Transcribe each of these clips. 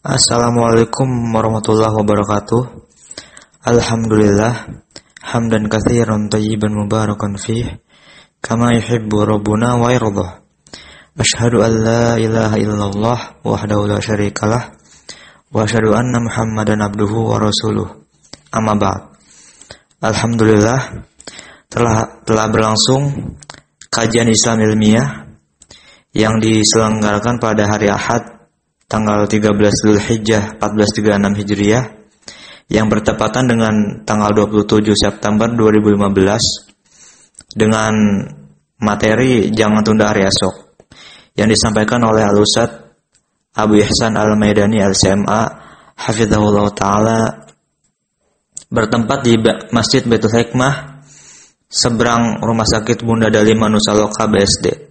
Assalamualaikum warahmatullahi wabarakatuh. Alhamdulillah hamdan katsiran tayyiban mubarakan fih kama yuhibbu rabbuna wa yardah. Ashhadu an la ilaha illallah wahdahu la syarikalah wa asyhadu anna Muhammadan abduhu wa rasuluh. Amma ba'd. Alhamdulillah telah telah berlangsung kajian Islam ilmiah yang diselenggarakan pada hari Ahad tanggal 13 Zulhijjah 1436 Hijriah yang bertepatan dengan tanggal 27 September 2015 dengan materi Jangan Tunda Hari Esok yang disampaikan oleh Al-Ustaz Abu Ihsan Al-Maidani Al-CMA Hafizahullah Ta'ala bertempat di Masjid Betul Hikmah seberang Rumah Sakit Bunda Dali Manusaloka BSD.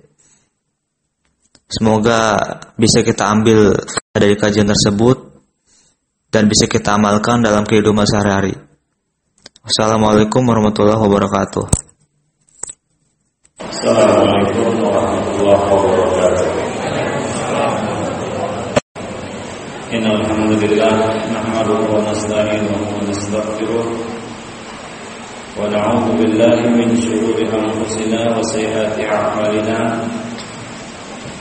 Semoga bisa kita ambil dari kajian tersebut dan bisa kita amalkan dalam kehidupan sehari-hari. Wassalamualaikum warahmatullahi wabarakatuh. Assalamualaikum warahmatullahi wabarakatuh.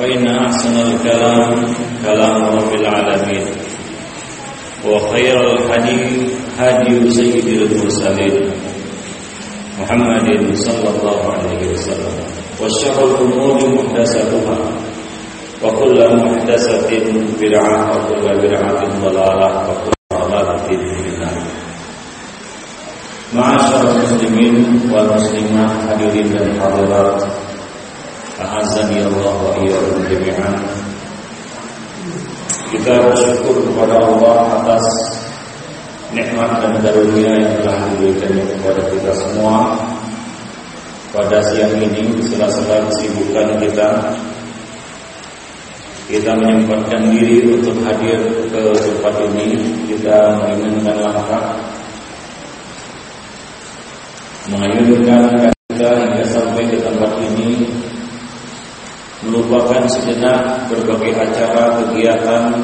فإن أحسن الكلام كلام رب العالمين. وخير الحديث هدي سيد المرسلين محمد صلى الله عليه وسلم. وشر الأمور محدثاتها وكل محدثة بدعة وكل بدعة ضلالة وكل ضلالة في النار معاشر المسلمين والمسلمات حبيبين الحاضرات A'azani Allah wa iyyakum jami'an. Kita bersyukur kepada Allah atas nikmat dan karunia yang telah diberikan kepada kita semua. Pada siang ini di sela-sela kesibukan kita kita menyempatkan diri untuk hadir ke tempat ini. Kita menginginkan langkah mengayunkan kita hingga sampai ke tempat ini melupakan sejenak berbagai acara, kegiatan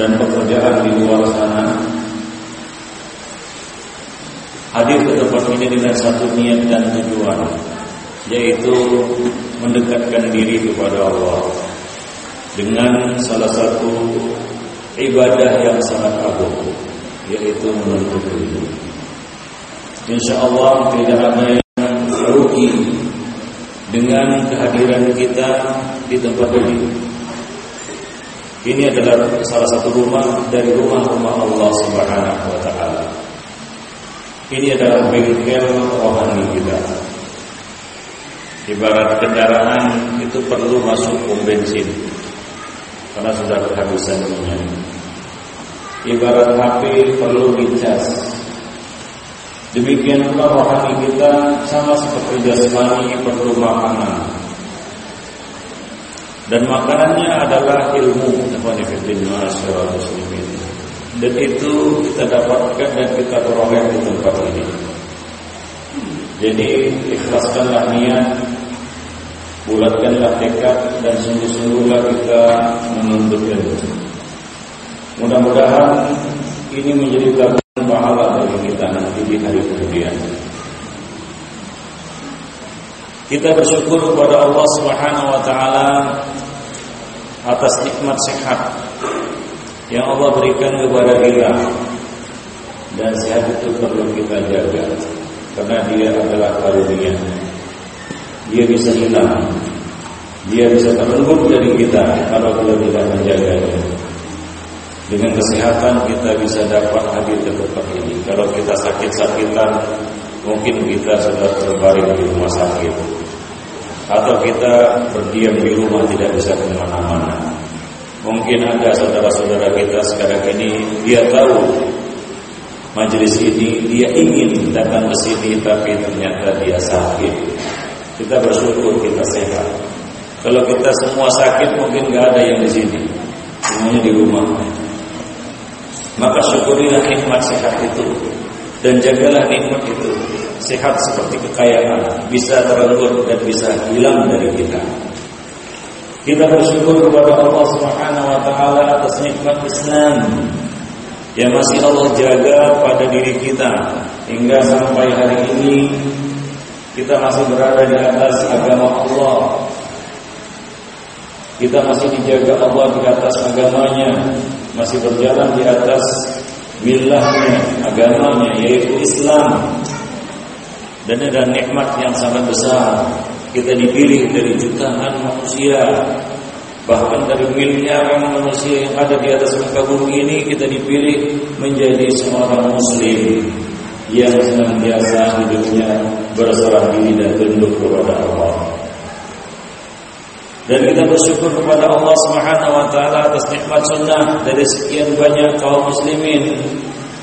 dan pekerjaan di luar sana. Hadir ke tempat ini dengan satu niat dan tujuan, yaitu mendekatkan diri kepada Allah dengan salah satu ibadah yang sangat agung, yaitu menuntut ilmu. Insya Allah tidak ada dengan kehadiran kita di tempat ini. Ini adalah salah satu rumah dari rumah-rumah Allah Subhanahu wa taala. Ini adalah bengkel rohani kita. Ibarat kendaraan itu perlu masuk pom bensin karena sudah kehabisan minyak. Ibarat HP perlu dicas Demikian pula rohani kita sama seperti jasmani perlu makanan. Dan makanannya adalah ilmu. Dan itu kita dapatkan dan kita peroleh di tempat ini. Jadi ikhlaskanlah niat, bulatkanlah tekad dan sungguh-sungguhlah kita menuntut ilmu. Mudah-mudahan ini menjadi tabungan pahala bagi kita nanti di hari kemudian. Kita bersyukur kepada Allah Subhanahu wa taala atas nikmat sehat yang Allah berikan kepada kita. Dan sehat itu perlu kita jaga karena dia adalah karunia. Dia bisa hilang. Dia bisa terenggut dari kita kalau kita tidak menjaganya. Dengan kesehatan kita bisa dapat hadir ke tempat ini. Kalau kita sakit-sakitan, mungkin kita sudah terbaring di rumah sakit. Atau kita berdiam di rumah tidak bisa ke mana-mana. Mungkin ada saudara-saudara kita sekarang ini dia tahu majelis ini dia ingin datang ke sini tapi ternyata dia sakit. Kita bersyukur kita sehat. Kalau kita semua sakit mungkin nggak ada yang di sini, semuanya di rumah. Maka syukurilah nikmat sehat itu dan jagalah nikmat itu. Sehat seperti kekayaan, bisa terenggut dan bisa hilang dari kita. Kita bersyukur kepada Allah Subhanahu wa taala atas nikmat Islam yang masih Allah jaga pada diri kita hingga sampai hari ini kita masih berada di atas agama Allah. Kita masih dijaga Allah di atas agamanya, masih berjalan di atas milahnya, agamanya yaitu Islam. Dan ada nikmat yang sangat besar. Kita dipilih dari jutaan manusia Bahkan dari miliaran manusia yang ada di atas muka bumi ini kita dipilih menjadi seorang muslim yang senantiasa hidupnya berserah diri dan tunduk kepada Allah. Dan kita bersyukur kepada Allah Subhanahu wa taala atas nikmat sunnah dari sekian banyak kaum muslimin.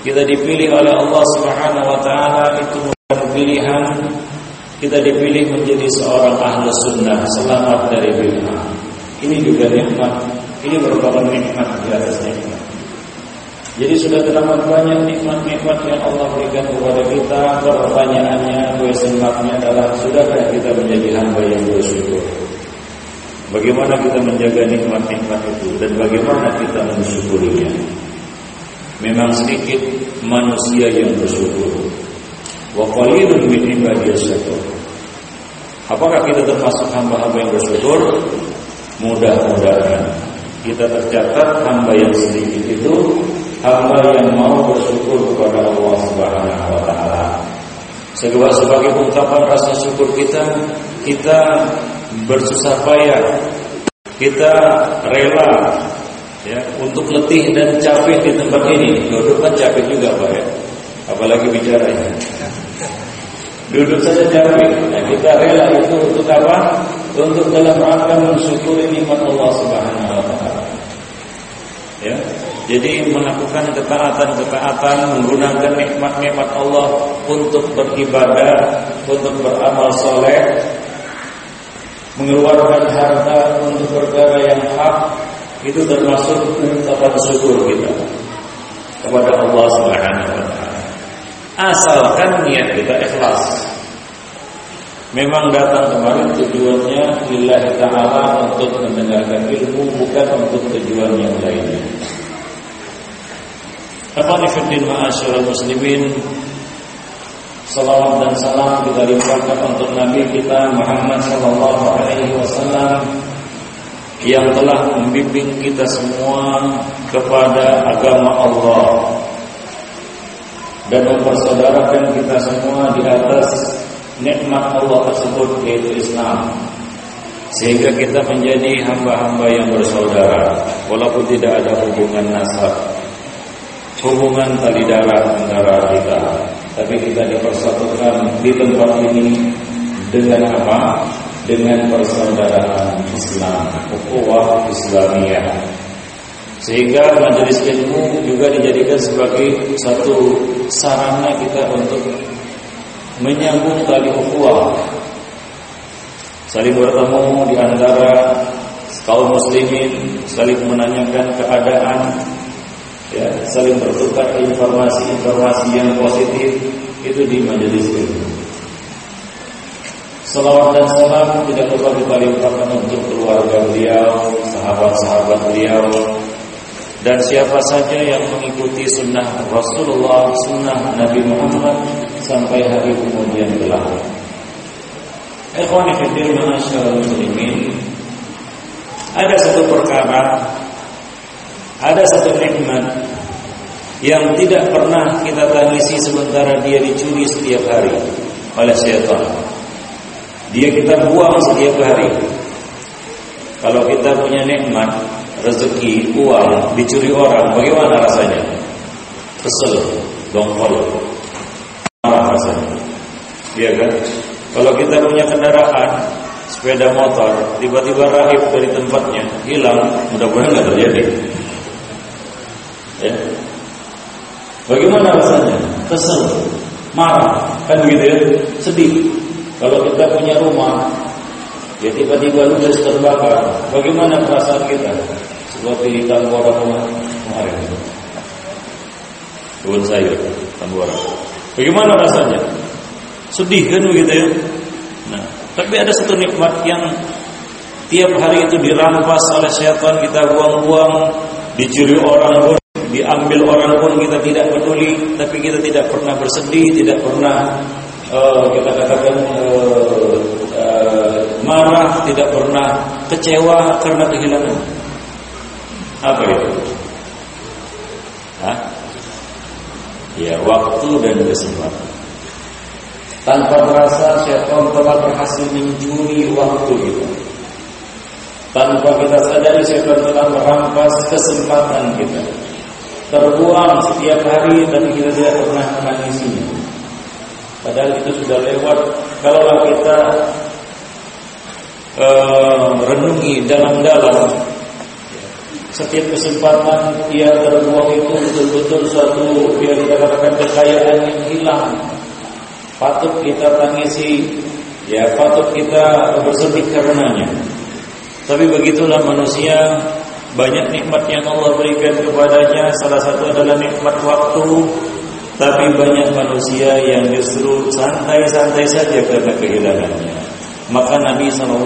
Kita dipilih oleh Allah Subhanahu wa taala itu bukan pilihan kita dipilih menjadi seorang ahli sunnah selamat dari bid'ah. Ini juga nikmat. Ini merupakan nikmat di atas nikmat. Jadi sudah terdapat banyak nikmat-nikmat yang Allah berikan kepada kita. Pertanyaannya, marknya adalah sudahkah kita menjadi hamba yang bersyukur? Bagaimana kita menjaga nikmat-nikmat itu dan bagaimana kita mensyukurinya? Memang sedikit manusia yang bersyukur. Wa qalilun min syakur. Apakah kita termasuk hamba-hamba yang bersyukur? Mudah-mudahan kita tercatat hamba yang sedikit itu hamba yang mau bersyukur kepada Allah Subhanahu wa taala. Sebagai ungkapan rasa syukur kita, kita bersusah payah, kita rela ya untuk letih dan capek di tempat ini. Duduk kan capek juga Pak ya. Apalagi bicara ya. Duduk saja capek. Nah, kita rela itu untuk apa? untuk dalam rangka mensyukuri nikmat Allah Subhanahu wa taala. Ya. Jadi melakukan ketaatan-ketaatan menggunakan nikmat-nikmat Allah untuk beribadah, untuk beramal soleh, mengeluarkan harta untuk perkara yang hak itu termasuk ungkapan syukur kita kepada Allah Subhanahu wa taala. Asalkan niat kita ikhlas. Memang datang kemarin tujuannya lillahi ta'ala untuk mendengarkan ilmu bukan untuk tujuan yang lainnya. Akhwanifiddin ma'asyiral muslimin Salawat dan salam kita limpahkan untuk Nabi kita Muhammad sallallahu alaihi wasallam yang telah membimbing kita semua kepada agama Allah. Dan mempersaudarakan kita semua di atas nikmat Allah tersebut yaitu Islam. Sehingga kita menjadi hamba-hamba yang bersaudara walaupun tidak ada hubungan nasab hubungan tali darah antara kita tapi kita dipersatukan di tempat ini dengan apa? Dengan persaudaraan Islam ukhuwah Islamiyah. Sehingga majelis ilmu juga dijadikan sebagai satu sarana kita untuk menyambung tali ukhuwah. Saling bertemu di antara kaum muslimin saling menanyakan keadaan ya saling bertukar informasi-informasi yang positif itu di majelis ini Salawat dan salam tidak lupa kita limpahkan untuk keluarga beliau, sahabat-sahabat beliau, dan siapa saja yang mengikuti sunnah Rasulullah, sunnah Nabi Muhammad sampai hari kemudian kelak. Ikhwani fiddin muslimin. Ada satu perkara, ada satu nikmat yang tidak pernah kita tangisi sementara dia dicuri setiap hari oleh syaitan. Dia kita buang setiap hari. Kalau kita punya nikmat, rezeki, uang dicuri orang, bagaimana rasanya? Kesel, dongkol, marah rasanya. Iya kan? Kalau kita punya kendaraan, sepeda motor, tiba-tiba rahib dari tempatnya hilang, mudah-mudahan nggak terjadi. Ya. Bagaimana rasanya? Kesel, marah, kan begitu ya? Sedih. Kalau kita punya rumah, ya tiba-tiba ludes terbakar, bagaimana perasaan kita? Seperti Tambora kemarin. Kebun sayur, Tambora. Bagaimana rasanya? Sedih kan begitu ya? Nah, tapi ada satu nikmat yang tiap hari itu dirampas oleh setan kita buang-buang, dicuri orang diambil orang pun kita tidak peduli, tapi kita tidak pernah bersedih, tidak pernah uh, kita katakan uh, uh, marah, tidak pernah kecewa karena kehilangan. Apa itu? Hah? Ya, waktu dan kesempatan. Tanpa terasa syaitan telah berhasil mencuri waktu kita. Tanpa kita sadari syaitan telah merampas kesempatan kita. Terbuang setiap hari tapi kita tidak pernah mengisinya. Padahal itu sudah lewat. Kalaulah kita uh, renungi dalam-dalam setiap kesempatan dia terbuang itu betul-betul suatu yang kita katakan kekayaan yang hilang patut kita tangisi, ya patut kita bersedih karenanya. Tapi begitulah manusia banyak nikmat yang Allah berikan kepadanya Salah satu adalah nikmat waktu Tapi banyak manusia yang justru santai-santai saja karena kehilangannya Maka Nabi SAW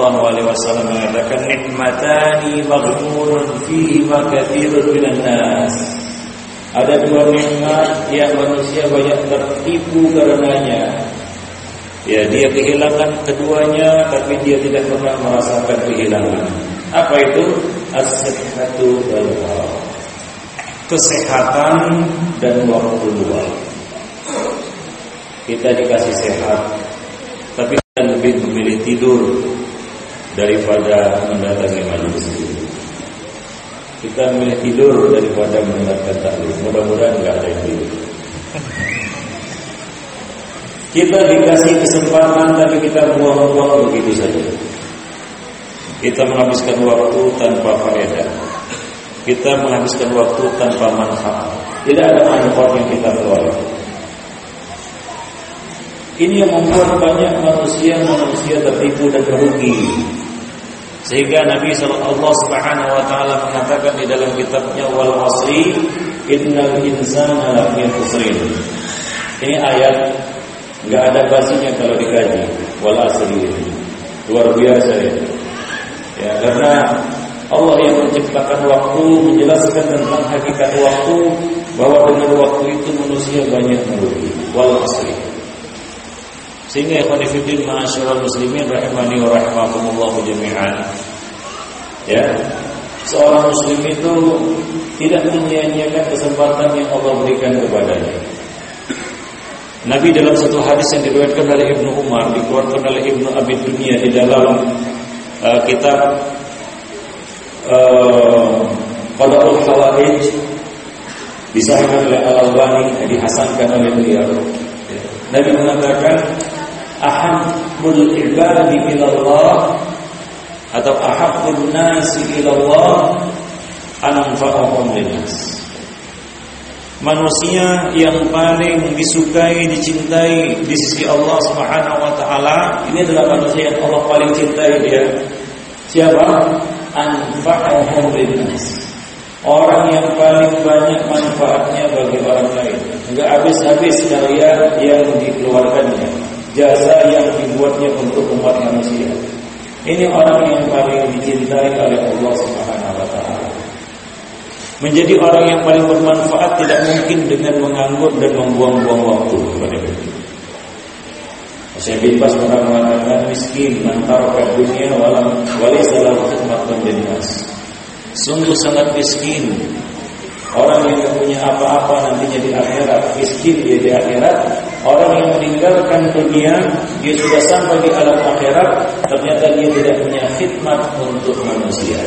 mengatakan Nikmatani maghmurun fihi makathirun minan nas ada dua nikmat yang manusia banyak tertipu karenanya. Ya, dia kehilangan keduanya tapi dia tidak pernah merasakan kehilangan. Apa itu? As-sihhatu wal Kesehatan dan waktu luang. Kita dikasih sehat, tapi kita lebih memilih tidur daripada mendatangi manusia. Kita memilih tidur daripada mendengarkan taklim. Mudah-mudahan nggak ada yang. Kita dikasih kesempatan tapi kita buang-buang begitu saja. Kita menghabiskan waktu tanpa faedah. Kita menghabiskan waktu tanpa manfaat. Tidak ada manfaat yang kita peroleh. Ini yang membuat banyak manusia-manusia tertipu dan merugi sehingga Nabi sallallahu Subhanahu wa taala mengatakan di dalam kitabnya wal asri innal insana lafi khusrin. Ini ayat enggak ada basinya kalau dikaji wal asri ini. Luar biasa ya. Ya, karena Allah yang menciptakan waktu menjelaskan tentang hakikat waktu bahwa dengan waktu itu manusia banyak merugi. Wal asri. Sehingga ikhwan fillah ma'asyiral muslimin rahimani wa rahimakumullah jami'an. Ya. Seorang muslim itu tidak menyia-nyiakan kesempatan yang Allah berikan kepadanya. Nabi dalam satu hadis yang diriwayatkan oleh Ibnu Umar dikeluarkan oleh Ibnu Abi Dunia di dalam uh, kitab uh, Qadaul Hawaij disahkan oleh Al Albani dihasankan oleh beliau. Nabi mengatakan ahabbul ibadi ilallah atau ahabbun nasi ilallah anfa'uhum linnas Manusia yang paling disukai, dicintai di sisi Allah Subhanahu wa taala, ini adalah manusia yang Allah paling cintai dia. Siapa? Anfa'uhum linnas. Orang yang paling banyak manfaatnya bagi orang lain. Enggak habis-habis karya yang dikeluarkannya jasa yang dibuatnya untuk umat manusia. Ini orang yang paling dicintai oleh Allah Subhanahu wa taala. Menjadi orang yang paling bermanfaat tidak mungkin dengan menganggur dan membuang-buang waktu kepada. Saya bin Bas pernah mengatakan miskin ke dunia walam walaysa lahu khidmatun linnas. Sungguh sangat miskin Orang yang tidak punya apa-apa nantinya di akhirat, miskin dia di akhirat. Orang yang meninggalkan dunia, dia sudah sampai di alam akhirat, ternyata dia tidak punya khidmat untuk manusia.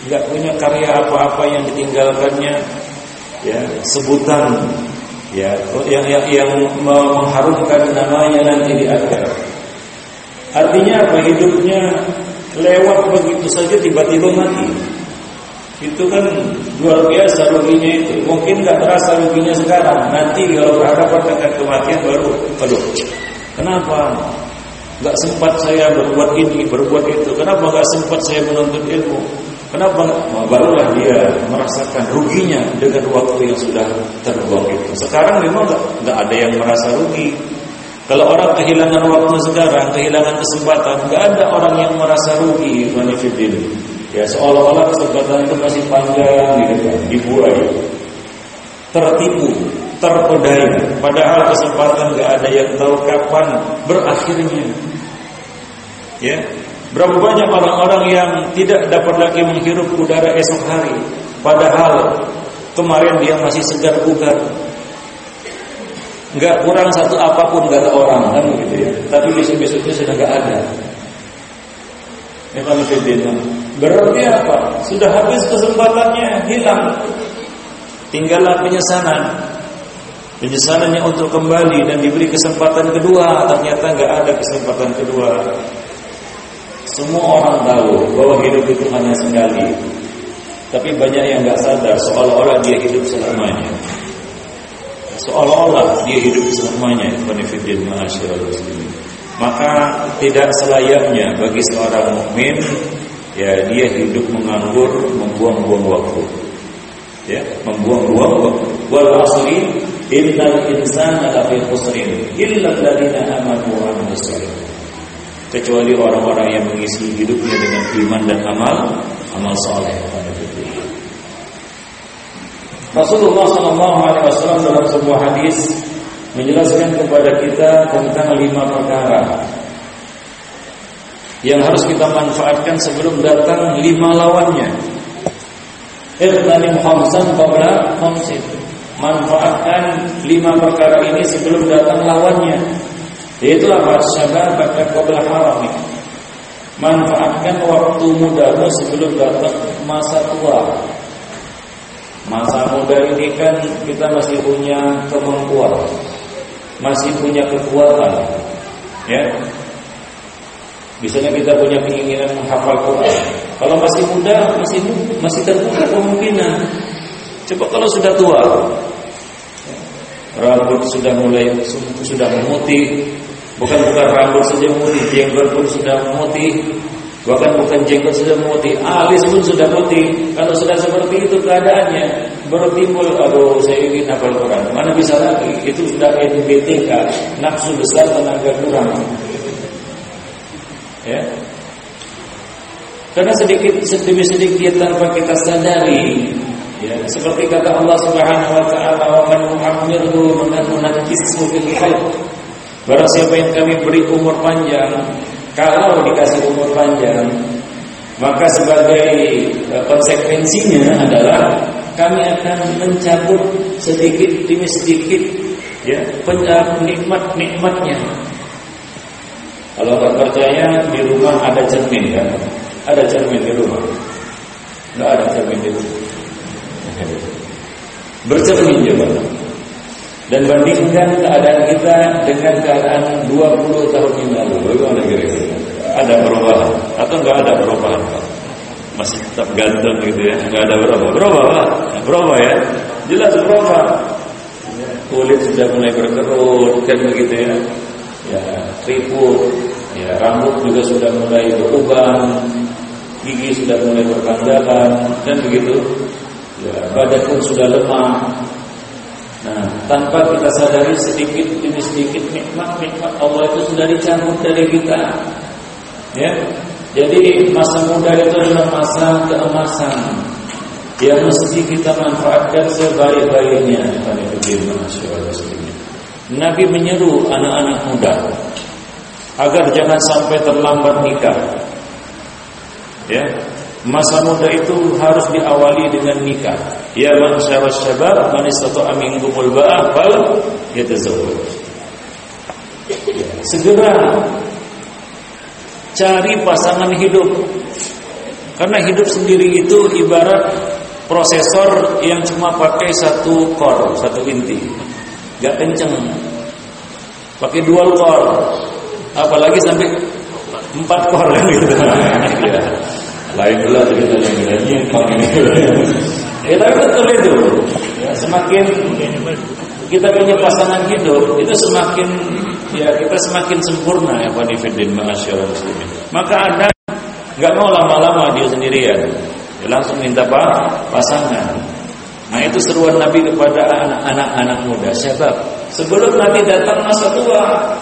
Tidak punya karya apa-apa yang ditinggalkannya, ya sebutan, ya yang yang, yang mengharumkan namanya nanti di akhirat. Artinya apa? Hidupnya lewat begitu saja tiba-tiba mati. itu kan luar biasa ruginya itu. Mungkin nggak terasa ruginya sekarang. Nanti kalau berhadapan dengan kematian baru, aduh, kenapa? Nggak sempat saya berbuat ini, berbuat itu. Kenapa nggak sempat saya menuntut ilmu? Kenapa? Barulah dia merasakan ruginya dengan waktu yang sudah terbuang itu. Sekarang memang nggak ada yang merasa rugi. Kalau orang kehilangan waktu sekarang, kehilangan kesempatan, nggak ada orang yang merasa rugi. Manifidin. Ya seolah-olah kesempatan itu masih panjang gitu kan, dibuai. Tertipu, terpedaya. Padahal kesempatan nggak ada yang tahu kapan berakhirnya. Ya, Berapa banyak orang-orang yang tidak dapat lagi menghirup udara esok hari? Padahal kemarin dia masih segar bugar. Enggak kurang satu apa pun kata orang kan begitu ya? Tapi besok-besoknya sudah enggak ada. Berarti apa? Sudah habis kesempatannya hilang. Tinggallah penyesalan Penyesalannya untuk kembali dan diberi kesempatan kedua. Ternyata enggak ada kesempatan kedua semua orang tahu bahwa hidup itu hanya sekali. Tapi banyak yang nggak sadar seolah-olah dia hidup selamanya. Seolah-olah dia hidup selamanya. Benefit muslimin. Maka tidak selayaknya bagi seorang mukmin ya dia hidup menganggur, membuang-buang waktu. Ya, membuang-buang waktu. Wal asri innal insana lafi khusrin illa alladziina amanu wa amilus kecuali orang-orang yang mengisi hidupnya dengan iman dan amal amal soleh Rasulullah Shallallahu Alaihi Wasallam dalam sebuah hadis menjelaskan kepada kita tentang lima perkara yang harus kita manfaatkan sebelum datang lima lawannya. Iqtanim khamsan qabla khamsin. Manfaatkan lima perkara ini sebelum datang lawannya. Yaitu apa? pada qabla haram Manfaatkan waktu mudamu sebelum datang masa tua. Masa muda ini kan kita masih punya kemampuan, masih punya kekuatan, ya. Misalnya kita punya keinginan menghafal Quran. Kalau masih muda, masih masih terbuka kemungkinan. Coba kalau sudah tua, rambut sudah mulai sudah memutih, Bukan bukan rambut saja memutih, jenggot pun sudah memutih. Bahkan bukan jenggot sudah memutih, alis pun sudah putih. Kalau sudah seperti itu keadaannya, baru timbul, aduh saya ingin hafal Quran. Mana bisa lagi? Itu sudah NBTK, nafsu besar tenaga kurang. Ya, karena sedikit demi sedikit tanpa kita sadari ya seperti kata Allah Subhanahu wa taala wa man muhammirhu nunakkisu fil khalq Barang siapa yang kami beri umur panjang Kalau dikasih umur panjang Maka sebagai eh, konsekuensinya adalah Kami akan mencabut sedikit demi sedikit ya nikmat-nikmatnya. Kalau tak percaya di rumah ada cermin kan? Ada cermin di rumah. Tidak ada cermin di rumah. Bercermin juga dan bandingkan keadaan kita dengan keadaan 20 tahun yang lalu. Bagaimana kira-kira? Ada perubahan atau enggak ada perubahan? Masih tetap ganteng gitu ya, enggak ada berubah. Berubah, Pak. Berubah ya. Jelas berubah. Kulit sudah mulai berkerut kan begitu ya. Ya, keriput, ya rambut juga sudah mulai berubah, gigi sudah mulai berkandalan dan begitu. Ya, badan pun sudah lemah, Nah, tanpa kita sadari sedikit demi sedikit nikmat-nikmat Allah itu sudah dicabut dari kita. Ya. Jadi masa muda itu adalah masa keemasan yang mesti kita manfaatkan sebaik-baiknya. Nabi menyeru anak-anak muda agar jangan sampai terlambat nikah. Ya, Masa muda itu harus diawali dengan nikah. Ya ma'syara syabab man istata'a minkumul ba'a fal yatazawwaj. Segera cari pasangan hidup. Karena hidup sendiri itu ibarat prosesor yang cuma pakai satu core, satu inti. Gak kenceng. Pakai dual core. Apalagi sampai empat core gitu. Lain pula cerita yang lainnya kalau ini. Ya tapi betul itu. Ya, semakin kita punya pasangan hidup itu semakin ya kita semakin sempurna ya Pak Difidin Masyaallah muslimin. Maka ada nggak mau lama-lama dia sendirian. Dia langsung minta pak pasangan. Nah itu seruan Nabi kepada anak-anak muda. Sebab sebelum Nabi datang masa tua,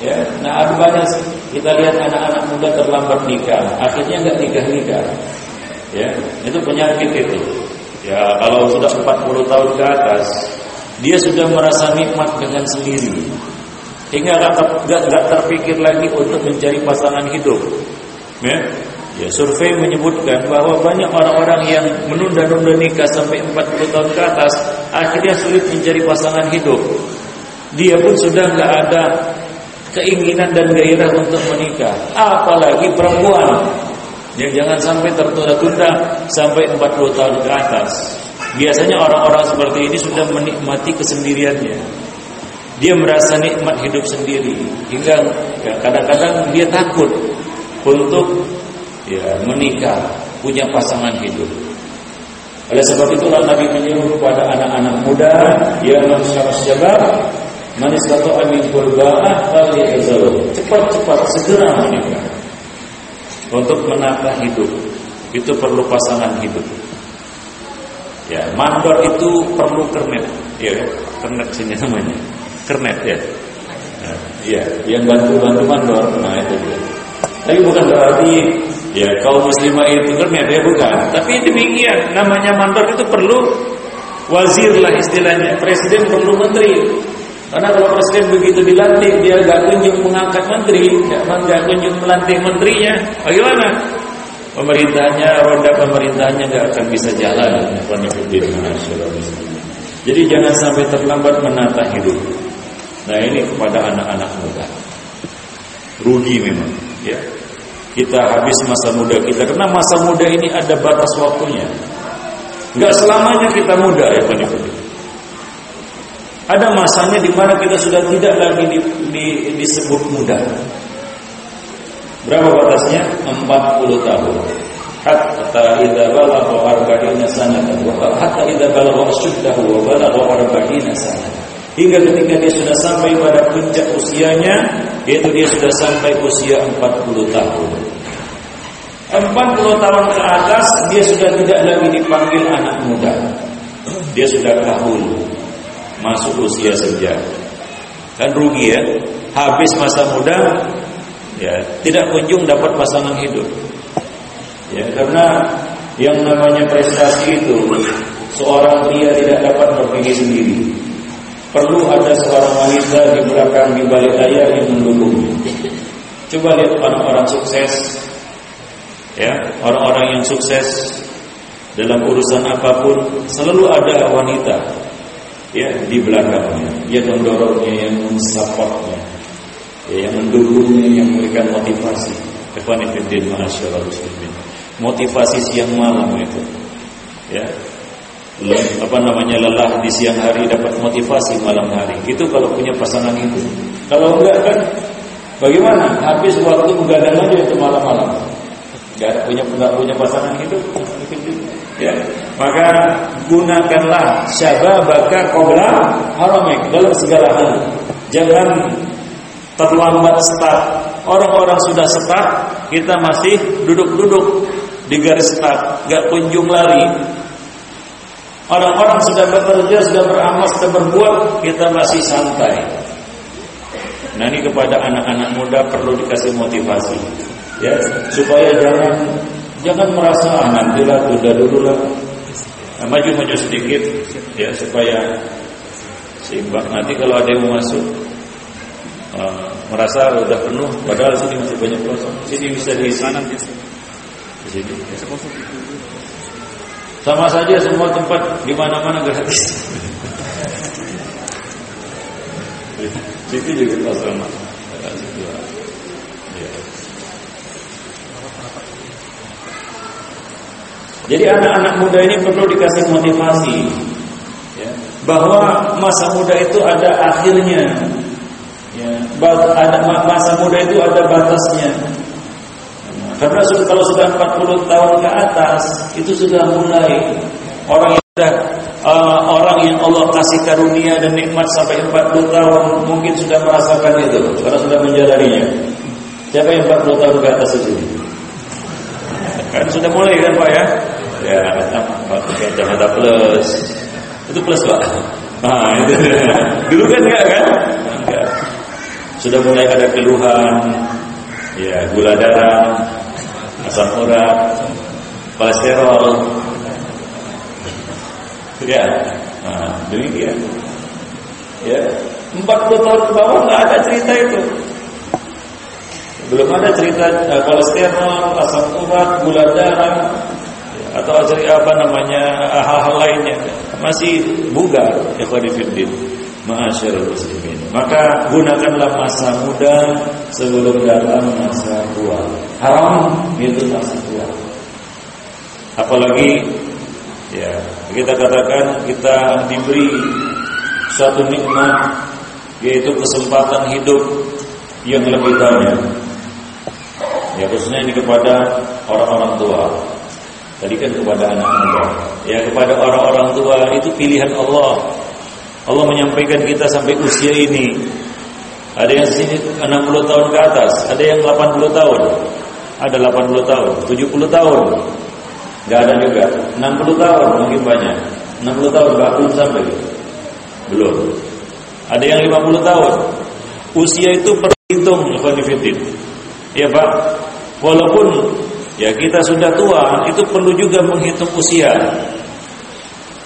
Ya, nah ada banyak kita lihat anak-anak muda terlambat nikah, akhirnya nggak nikah nikah. Ya, itu penyakit itu. Ya, kalau sudah 40 tahun ke atas, dia sudah merasa nikmat dengan sendiri. Hingga nggak terpikir lagi untuk mencari pasangan hidup. Ya, ya survei menyebutkan bahwa banyak orang-orang yang menunda-nunda nikah sampai 40 tahun ke atas, akhirnya sulit mencari pasangan hidup. Dia pun sudah nggak ada keinginan dan gairah untuk menikah, apalagi perempuan. Ya, jangan sampai tertunda-tunda sampai 40 tahun ke atas. Biasanya orang-orang seperti ini sudah menikmati kesendiriannya. Dia merasa nikmat hidup sendiri hingga kadang-kadang dia takut untuk ya menikah, punya pasangan hidup. Oleh sebab itulah Nabi menyuruh kepada anak-anak muda, ya masyarakat syabab, Man istata'a minkum ba'ah falyazawwaj. Cepat-cepat segera menikah. Untuk menata hidup. Itu perlu pasangan hidup. Ya, mandor itu perlu kernet. Ya, kernet sini namanya. Kernet ya. Nah, ya, yang bantu-bantu mandor. Nah, itu dia. Tapi bukan berarti ya kaum muslimah itu kernet ya bukan. Tapi demikian namanya mandor itu perlu wazir lah istilahnya. Presiden perlu menteri. Karena kalau presiden begitu dilantik dia nggak kunjung mengangkat menteri, nggak kunjung melantik menterinya, bagaimana? Pemerintahnya, roda pemerintahnya nggak akan bisa jalan. Jadi jangan sampai terlambat menata hidup. Nah ini kepada anak-anak muda. Rugi memang, ya. Kita habis masa muda kita karena masa muda ini ada batas waktunya. Enggak selamanya kita muda ya Pak ada masanya di mana kita sudah tidak lagi di, di, disebut muda. Berapa batasnya? 40 tahun. Hatta idza balagha arba'ina sanatan wa hatta idza balagha ashuddahu wa balagha arba'ina sanatan. Hingga ketika dia sudah sampai pada puncak usianya, yaitu dia sudah sampai usia 40 tahun. 40 tahun ke atas dia sudah tidak lagi dipanggil anak muda. Dia sudah kahul, masuk usia senja. Kan rugi ya. Habis masa muda ya tidak kunjung dapat pasangan hidup. Ya, karena yang namanya prestasi itu seorang pria tidak dapat berpikir sendiri. Perlu ada seorang wanita di belakang di balik layar yang mendukungnya. Coba lihat orang-orang sukses ya, orang-orang yang sukses dalam urusan apa pun selalu ada wanita ya di belakangnya, yang mendorongnya, yang mensupportnya, ya, yang mendukungnya, yang memberikan motivasi. Ikhwan fillah masyaallah muslimin. Motivasi siang malam itu. Ya. Apa namanya lelah di siang hari dapat motivasi malam hari. Itu kalau punya pasangan itu. Kalau enggak kan bagaimana? Habis waktu begadang aja itu malam-malam. Enggak punya enggak punya pasangan hidup. Ya. Maka gunakanlah syababaka qabla haramik dalam segala hal. Jangan terlambat start. Orang-orang sudah start, kita masih duduk-duduk di garis start, gak kunjung lari. Orang-orang sudah bekerja, sudah beramal, sudah berbuat, kita masih santai. Nah ini kepada anak-anak muda perlu dikasih motivasi, ya supaya jangan Jangan merasa ah, nantilah tunda dulu lah. Maju-maju sedikit ya supaya seimbang. Nanti kalau ada yang mau masuk uh, merasa udah penuh, padahal sini masih banyak kosong. Sini bisa di sana di sini. Sama saja semua tempat di mana-mana gratis. Situ juga kosong. Jadi anak-anak muda ini perlu dikasih motivasi ya, bahwa masa muda itu ada akhirnya. Ya, ada masa muda itu ada batasnya. Karena kalau sudah 40 tahun ke atas itu sudah mulai orang yang sudah uh, orang yang Allah kasih karunia dan nikmat sampai 40 tahun mungkin sudah merasakan itu karena sudah menjalaninya. Siapa yang 40 tahun ke atas itu? Kan sudah mulai kan Pak ya? Ya, jangan ada plus. Itu plus Pak. Nah, itu. Dulu kan enggak kan? Enggak. Sudah mulai ada keluhan, ya gula darah, asam urat, kolesterol, ya, nah, demikian. Ya, 40 tahun ke bawah nggak ada cerita itu. Belum ada cerita uh, kolesterol, asam urat, gula darah, atau apa namanya hal-hal lainnya. Masih bugar khadifiddin ma'asyiral muslimin. Maka gunakanlah masa muda sebelum datang masa tua. Haram itu masa tua. Apalagi ya kita katakan kita diberi suatu nikmat yaitu kesempatan hidup yang lebih banyak. Ya khususnya ini kepada orang-orang tua Tadi kan kepada anak muda. Ya kepada orang-orang tua itu pilihan Allah. Allah menyampaikan kita sampai usia ini. Ada yang sini 60 tahun ke atas, ada yang 80 tahun. Ada 80 tahun, 70 tahun. Enggak ada juga. 60 tahun mungkin banyak. 60 tahun belum sampai. Belum. Ada yang 50 tahun. Usia itu perhitung, Ya Pak. Walaupun Ya kita sudah tua, itu perlu juga menghitung usia.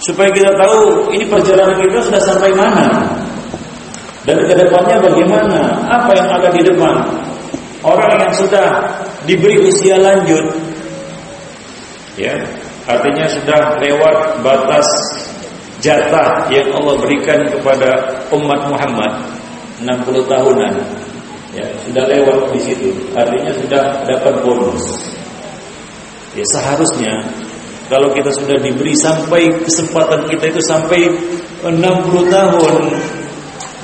Supaya kita tahu ini perjalanan kita sudah sampai mana. Dan ke depannya bagaimana? Apa yang ada di depan? Orang yang sudah diberi usia lanjut ya, artinya sudah lewat batas jatah yang Allah berikan kepada umat Muhammad 60 tahunan. Ya, sudah lewat di situ. Artinya sudah dapat bonus. Ya seharusnya kalau kita sudah diberi sampai kesempatan kita itu sampai 60 tahun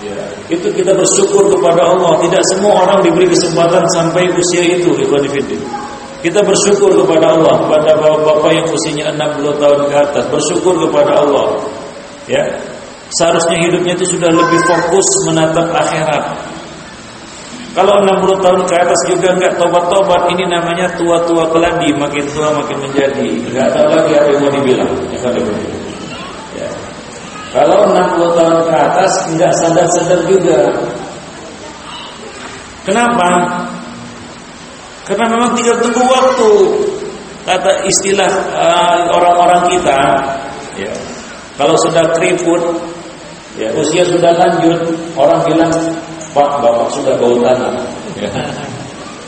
ya, itu kita bersyukur kepada Allah. Tidak semua orang diberi kesempatan sampai usia itu, Kita bersyukur kepada Allah, kepada bapak-bapak yang usianya 60 tahun ke atas, bersyukur kepada Allah. Ya. Seharusnya hidupnya itu sudah lebih fokus menatap akhirat. Kalau 60 tahun ke atas juga enggak tobat-tobat, ini namanya tua-tua keladi, makin tua makin menjadi. Enggak tahu lagi apa yang mau dibilang. Ya. Kalau 60 tahun ke atas enggak sadar-sadar juga. Kenapa? Karena memang tinggal tunggu waktu. Kata istilah uh, orang-orang kita, ya. Kalau sudah keriput, ya usia sudah lanjut, orang bilang Pak, bapak sudah bau tanah. Ya.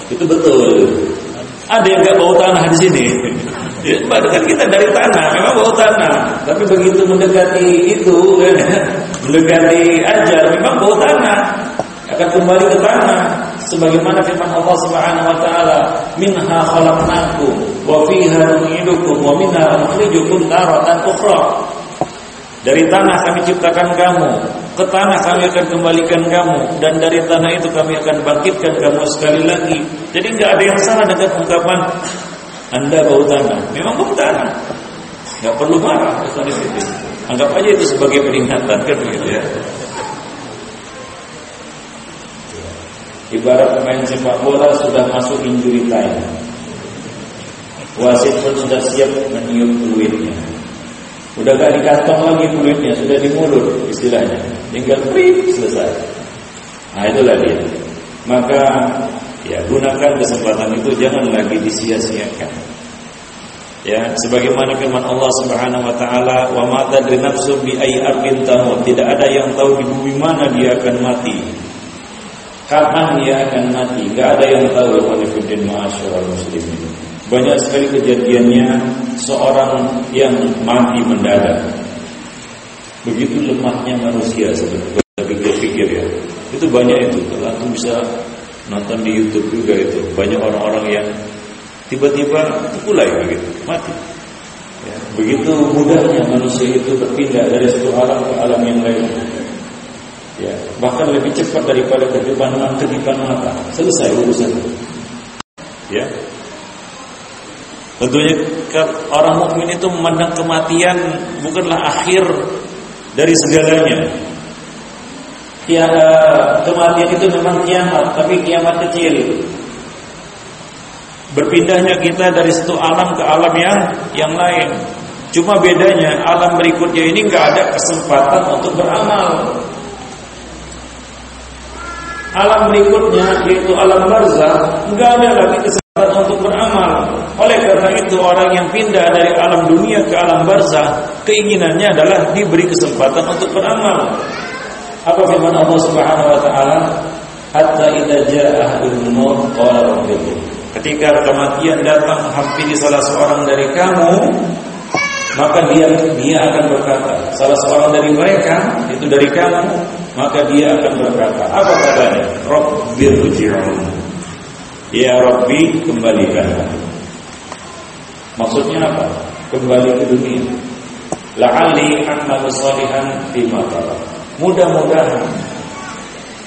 Itu betul. Ada yang nggak bau tanah di sini. Ya, kan kita dari tanah, memang bau tanah. Tapi begitu mendekati itu, mendekati ajal, memang bau tanah. Akan kembali ke tanah. Sebagaimana firman Allah Subhanahu Wa Taala, Minha khalaqnakum, wa fiha nu'idukum, wa minha nukhrijukum taratan ukhra. Dari tanah kami ciptakan kamu, ke tanah kami akan kembalikan kamu, dan dari tanah itu kami akan bangkitkan kamu sekali lagi. Jadi nggak ada yang salah dengan ungkapan Anda bau tanah. Memang bau tanah. Nggak perlu marah. Anggap aja itu sebagai peringatan kan begitu ya. Ibarat pemain sepak bola sudah masuk injury time. Wasit pun sudah siap meniup fluidnya. Udah gak di lagi kulitnya, sudah di mulut istilahnya. Tinggal prip selesai. Nah itulah dia. Maka ya gunakan kesempatan itu jangan lagi disia-siakan. Ya, sebagaimana firman Allah Subhanahu wa taala, "Wa ma tadri nafsun bi ayyi ardin tamut." Tidak ada yang tahu di bumi mana dia akan mati. Kapan dia akan mati? Gak ada yang tahu wa fiddin ma'asyiral muslimin. Banyak sekali kejadiannya seorang yang mati mendadak. Begitu lemahnya manusia sebenarnya. Pikir-pikir ya. Itu banyak itu. Kalau bisa nonton di YouTube juga itu. Banyak orang-orang yang tiba-tiba terkulai begitu, mati. Ya, begitu mudahnya manusia itu berpindah dari satu alam ke alam yang lain. Ya, bahkan lebih cepat daripada kehidupan kehidupan mata. Selesai urusan. Ya, Tentunya orang mukmin itu memandang kematian bukanlah akhir dari segalanya. Ya, kematian itu memang kiamat, tapi kiamat kecil. Berpindahnya kita dari satu alam ke alam yang yang lain. Cuma bedanya alam berikutnya ini nggak ada kesempatan untuk beramal. Alam berikutnya yaitu alam barzah nggak ada lagi kesempatan untuk beramal. Oleh karena itu orang yang pindah dari alam dunia ke alam barzah keinginannya adalah diberi kesempatan untuk beramal. Apa firman Allah Subhanahu wa taala? Hatta idza jaa maut qala. Ketika kematian datang menghampiri salah seorang dari kamu, maka dia dia akan berkata, salah seorang dari mereka itu dari kamu, maka dia akan berkata, apa katanya? Rabbirji'un. Ya Rabbi, kembalikan Maksudnya apa? Kembali ke dunia. La'alli a'malu salihan fima Mudah-mudahan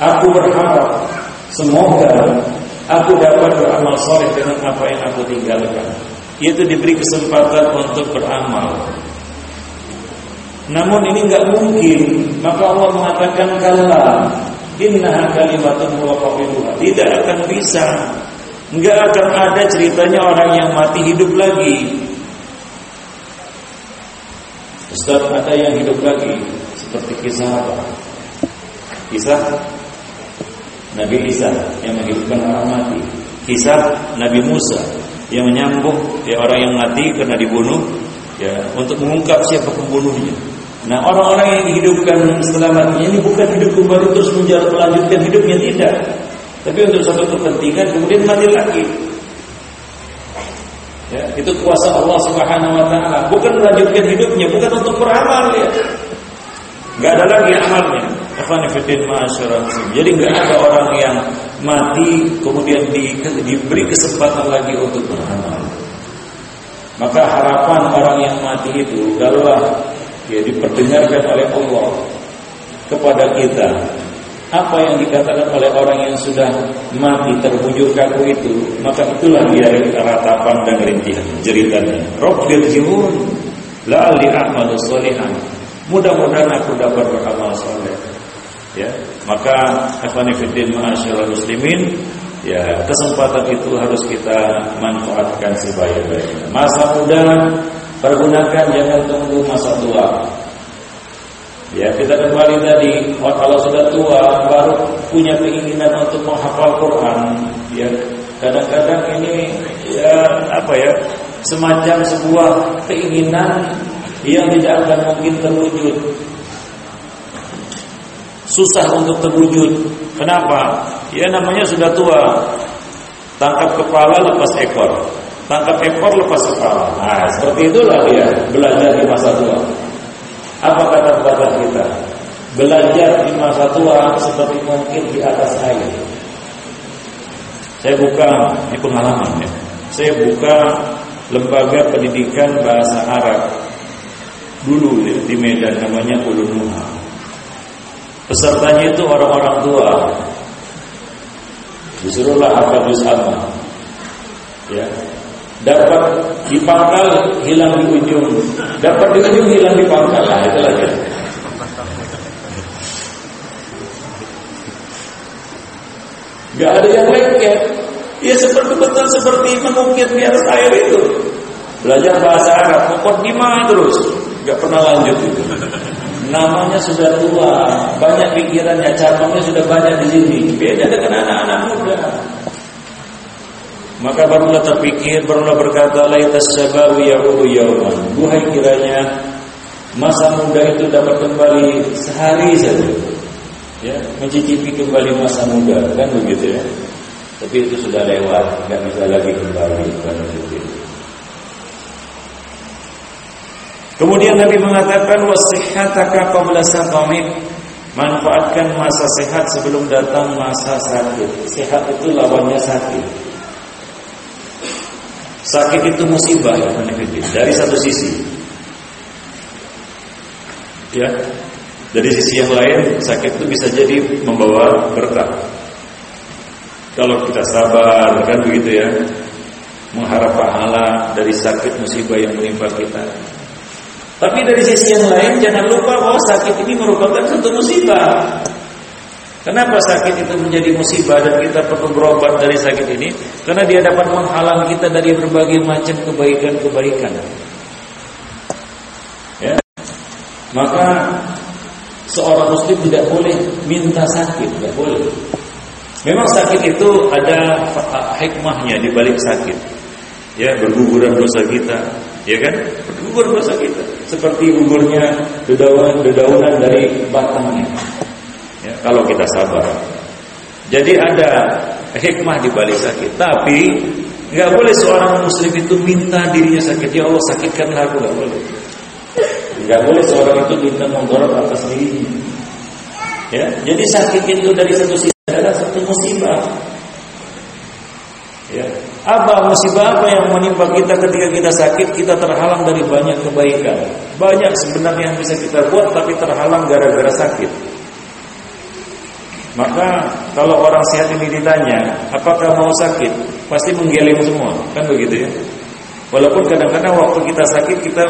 aku berharap semoga aku dapat beramal soleh dengan apa yang aku tinggalkan. Yaitu diberi kesempatan untuk beramal. Namun ini enggak mungkin. Maka Allah mengatakan kalla innaha kalimatun huwa Tidak akan bisa. Enggak akan ada ceritanya orang yang mati hidup lagi. Ustaz ada yang hidup lagi seperti kisah apa? Kisah Nabi Isa yang menghidupkan orang mati. Kisah Nabi Musa yang menyambung ya orang yang mati karena dibunuh ya untuk mengungkap siapa pembunuhnya. Nah orang-orang yang dihidupkan setelah matinya ini bukan hidup kembali terus melanjutkan hidupnya tidak, tapi untuk satu kepentingan kemudian mati lagi. Ya, itu kuasa Allah Subhanahu wa taala. Bukan melanjutkan hidupnya, bukan untuk beramal ya. Enggak ada lagi amalnya. Jadi enggak ada orang yang mati kemudian di, diberi kesempatan lagi untuk beramal. Maka harapan orang yang mati itu kalau ya diperdengarkan oleh Allah kepada kita apa yang dikatakan oleh orang yang sudah mati terbujur kaku itu maka itulah dia ratapan dan rintihan. Ceritanya Rabbil jihun la'ali ahmadu solihan mudah-mudahan aku dapat beramal soleh. Ya maka akhwanifiddin ma'asyiral muslimin ya kesempatan itu harus kita manfaatkan sebaik-baiknya. Masa muda pergunakan jangan tunggu masa tua Ya kita kembali tadi kalau sudah tua baru punya keinginan untuk menghafal Quran. Ya kadang-kadang ini ya apa ya semacam sebuah keinginan yang tidak akan mungkin terwujud. Susah untuk terwujud. Kenapa? Ya namanya sudah tua. Tangkap kepala lepas ekor. Tangkap ekor lepas kepala. Nah, seperti itulah dia belajar di masa tua. Apa kata bapak kita? Belajar di masa tua seperti mungkin di atas air. Saya buka ini pengalaman ya. Saya buka lembaga pendidikan bahasa Arab dulu ya, di Medan namanya Ulun Muha. Pesertanya itu orang-orang tua. Disuruhlah hafal sama. Ya, dapat di pangkal hilang di ujung. Dapat di ujung hilang di pangkal. Lah itu lagi. Gak ada yang lengket. Ya seperti betul seperti mengukir di atas air itu. Belajar bahasa Arab Mukodimah terus? Gak pernah lanjut itu. Namanya sudah tua Banyak pikirannya Cabangnya sudah banyak di sini. Beda dengan anak-anak muda maka barulah terpikir, barulah berkata, Laitas sabawi ya'udu yauman. Duhai kiranya masa muda itu dapat kembali sehari saja. Ya, mencicipi kembali masa muda, kan begitu ya. Tapi itu sudah lewat, nggak bisa lagi kembali kepada itu. Kemudian Nabi mengatakan wasihhataka qabla saqamik. Manfaatkan masa sehat sebelum datang masa sakit. Sehat itu lawannya sakit. Sakit itu musibah ya dari satu sisi. Ya. Dari sisi yang lain sakit itu bisa jadi membawa berkah. Kalau kita sabar kan begitu ya. mengharap pahala dari sakit musibah yang menimpa kita. Tapi dari sisi yang lain jangan lupa bahwa sakit ini merupakan satu musibah. Kenapa sakit itu menjadi musibah dan kita perlu berobat dari sakit ini? Karena dia dapat menghalang kita dari berbagai macam kebaikan-kebaikan. Ya. Maka seorang muslim tidak boleh minta sakit, tidak boleh. Memang sakit itu ada hikmahnya di balik sakit. Ya, berguguran dosa kita, ya kan? Bergugur dosa kita. Seperti gugurnya dedaunan dari batangnya ya, kalau kita sabar. Jadi ada hikmah di balik sakit. Tapi nggak boleh seorang muslim itu minta dirinya sakit. Ya Allah sakitkanlah aku nggak boleh. Nggak boleh seorang itu minta mengorok atas dirinya. Ya, jadi sakit itu dari satu sisi adalah satu musibah. Ya. Apa musibah apa yang menimpa kita ketika kita sakit Kita terhalang dari banyak kebaikan Banyak sebenarnya yang bisa kita buat Tapi terhalang gara-gara sakit maka kalau orang sehat ini ditanya, apakah mau sakit? Pasti menggeleng semua, kan begitu ya. Walaupun kadang-kadang waktu kita sakit kita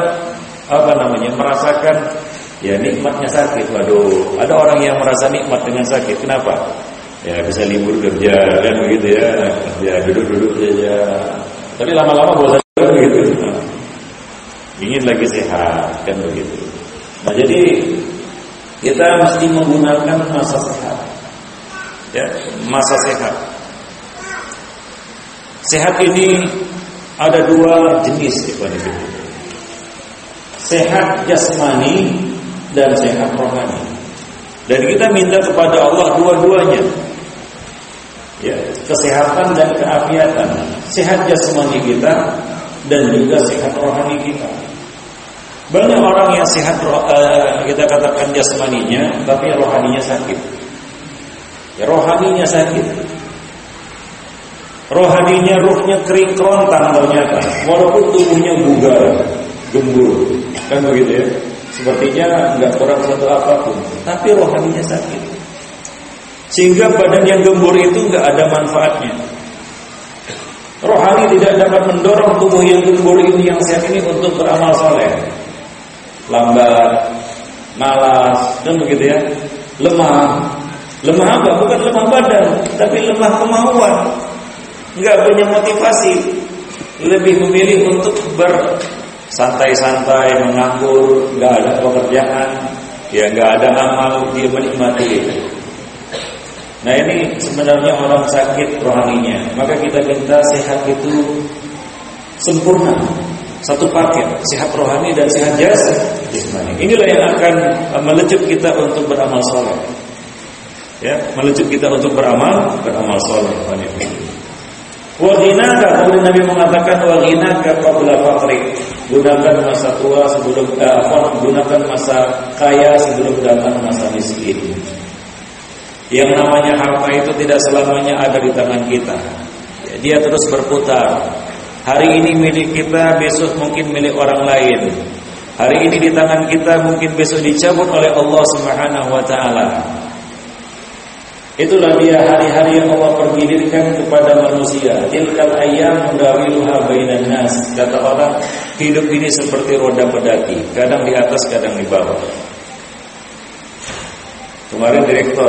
apa namanya merasakan ya nikmatnya sakit. Waduh, ada orang yang merasa nikmat dengan sakit. Kenapa? Ya bisa libur kerja kan begitu ya. Ya duduk-duduk saja. Tapi lama-lama bosan kan begitu. Ingin lagi sehat kan begitu. Nah jadi kita mesti menggunakan masa sehat ya, masa sehat. Sehat ini ada dua jenis Sehat jasmani dan sehat rohani. Dan kita minta kepada Allah dua-duanya. Ya, kesehatan dan keafiatan. Sehat jasmani kita dan juga sehat rohani kita. Banyak orang yang sehat uh, kita katakan jasmaninya tapi rohaninya sakit. Ya, rohaninya sakit. Rohaninya ruhnya kering kerontang ternyata Walaupun tubuhnya bugar Gembur Kan begitu ya? Sepertinya nggak kurang satu apa pun. Tapi rohaninya sakit. Sehingga badan yang gembur itu nggak ada manfaatnya. Rohani tidak dapat mendorong tubuh yang gembur ini yang sehat ini untuk beramal soleh. Lambat Malas Dan begitu ya. Lemah Lemah apa? Bukan lemah badan, tapi lemah kemauan. Enggak punya motivasi. Lebih memilih untuk bersantai-santai, menganggur, enggak ada pekerjaan, ya enggak ada amal, dia menikmati. Nah ini sebenarnya orang sakit rohaninya. Maka kita minta sehat itu sempurna. Satu paket, sehat rohani dan sehat jasmani. Inilah yang akan melecut kita untuk beramal soleh ya melucut kita untuk beramal beramal soleh wa ghinaka kemudian Nabi mengatakan wa ghinaka qabla faqri gunakan masa tua sebelum uh, gunakan masa kaya sebelum datang masa miskin. Yang namanya harta itu tidak selamanya ada di tangan kita. Ya, dia terus berputar. Hari ini milik kita besok mungkin milik orang lain. Hari ini di tangan kita mungkin besok dicabut oleh Allah Subhanahu wa taala. Itulah dia hari-hari yang Allah pergilirkan kepada manusia. Tilkal ayam mudawiluha bainan nas. Kata orang, hidup ini seperti roda pedati, kadang di atas, kadang di bawah. Kemarin direktur,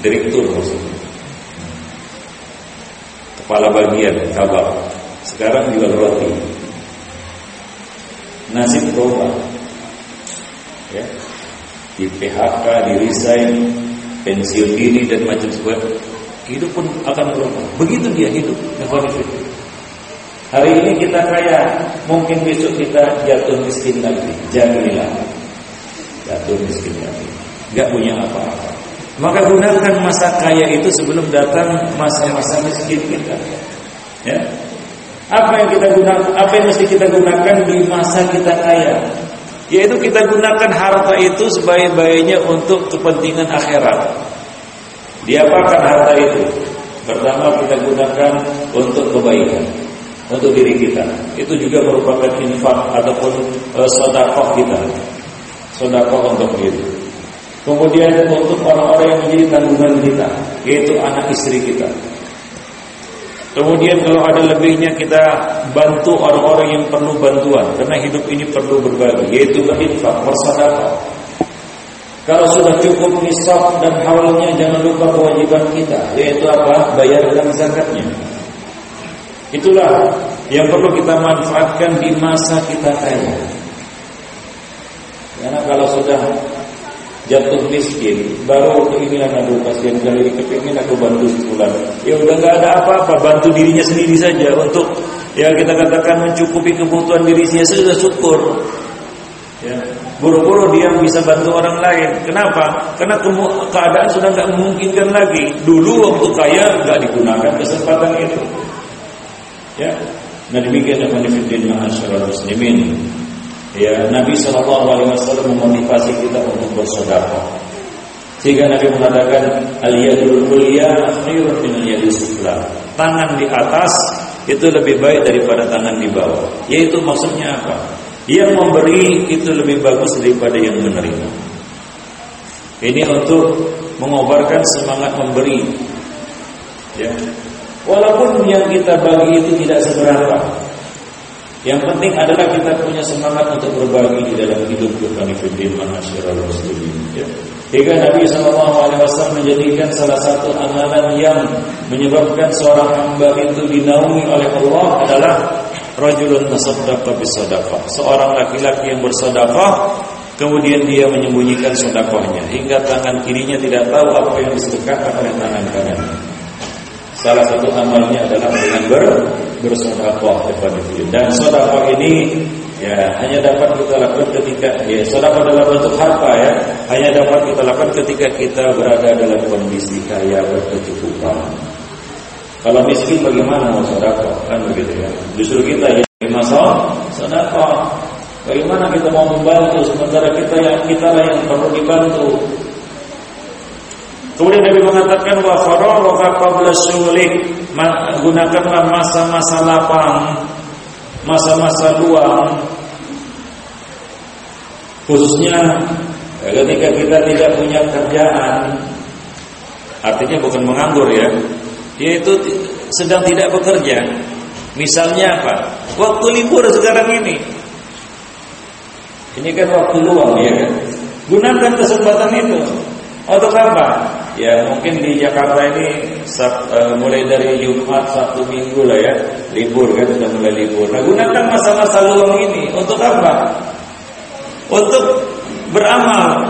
direktur maksudnya. Kepala bagian kabar. Sekarang jual roti. Nasib berubah. Ya. Di PHK, di resign, pensiun dini dan macam sebagainya hidup pun akan berubah. Begitu dia hidup hari ini kita kaya mungkin besok kita jatuh miskin lagi. Jadilah jatuh miskin lagi. Nggak punya apa-apa. Maka gunakan masa kaya itu sebelum datang masa-masa miskin kita. Ya. Apa yang kita gunakan apa yang mesti kita gunakan di masa kita kaya yaitu kita gunakan harta itu sebaik-baiknya untuk kepentingan akhirat. Diapakan harta itu? Pertama kita gunakan untuk kebaikan untuk diri kita. Itu juga merupakan infak ataupun e, sodakoh kita. Sodakoh untuk diri. Kemudian untuk orang-orang yang menjadi tanggungan kita, yaitu anak istri kita. Kemudian kalau ada lebihnya kita bantu orang-orang yang perlu bantuan karena hidup ini perlu berbagi yaitu berinfak, bersedekah. Kalau sudah cukup nisab dan haulnya jangan lupa kewajiban kita yaitu apa? Bayarkan zakatnya. Itulah yang perlu kita manfaatkan di masa kita kaya. Karena kalau sudah jatuh miskin baru keinginan aduh kasihan kali kepingin aku bantu sebulan ya udah nggak ada apa-apa bantu dirinya sendiri saja untuk ya kita katakan mencukupi kebutuhan dirinya sudah syukur. Ya buru-buru dia bisa bantu orang lain. Kenapa? Karena keadaan sudah nggak memungkinkan lagi. Dulu waktu kaya nggak digunakan kesempatan itu. Ya nah demikian yang manifestin masyarakat muslimin Ya, Nabi Shallallahu Alaihi Wasallam memotivasi kita untuk bersedekah. Sehingga Nabi mengatakan al-yadul ulya khairun min sufla. Tangan di atas itu lebih baik daripada tangan di bawah. Yaitu maksudnya apa? Yang memberi itu lebih bagus daripada yang menerima. Ini untuk mengobarkan semangat memberi. Ya. Walaupun yang kita bagi itu tidak seberapa, yang penting adalah kita punya semangat untuk berbagi di dalam hidup kita di masyarakat muslimin. Ya. Hingga Nabi SAW menjadikan salah satu amalan yang menyebabkan seorang hamba itu dinaungi oleh Allah adalah rajulun tasaddaqa bisadaqah. Seorang laki-laki yang bersedekah kemudian dia menyembunyikan sedekahnya hingga tangan kirinya tidak tahu apa yang disedekahkan oleh tangan kanannya. Salah satu amalnya adalah dengan ber, dia. Dan sedekah ini ya hanya dapat kita lakukan ketika ya sedekah dalam bentuk harta ya hanya dapat kita lakukan ketika kita berada dalam kondisi kaya berkecukupan. Kalau miskin bagaimana mau sedekah? Kan begitu ya. Justru kita yang masalah sedekah. Bagaimana kita mau membantu sementara kita yang kita lah yang perlu dibantu. Kemudian Nabi mengatakan wa faragha qabla syulik, gunakanlah masa-masa lapang, masa-masa luang. Khususnya ketika kita tidak punya kerjaan artinya bukan menganggur ya yaitu sedang tidak bekerja. Misalnya apa? Waktu libur sekarang ini. Ini kan waktu luang ya kan? Gunakan kesempatan itu. Untuk apa Ya mungkin di Jakarta ini sab, uh, mulai dari Jumat Sabtu Minggu lah ya libur kan sudah mulai libur. Nah gunakan masa-masa luang ini untuk apa? Untuk beramal.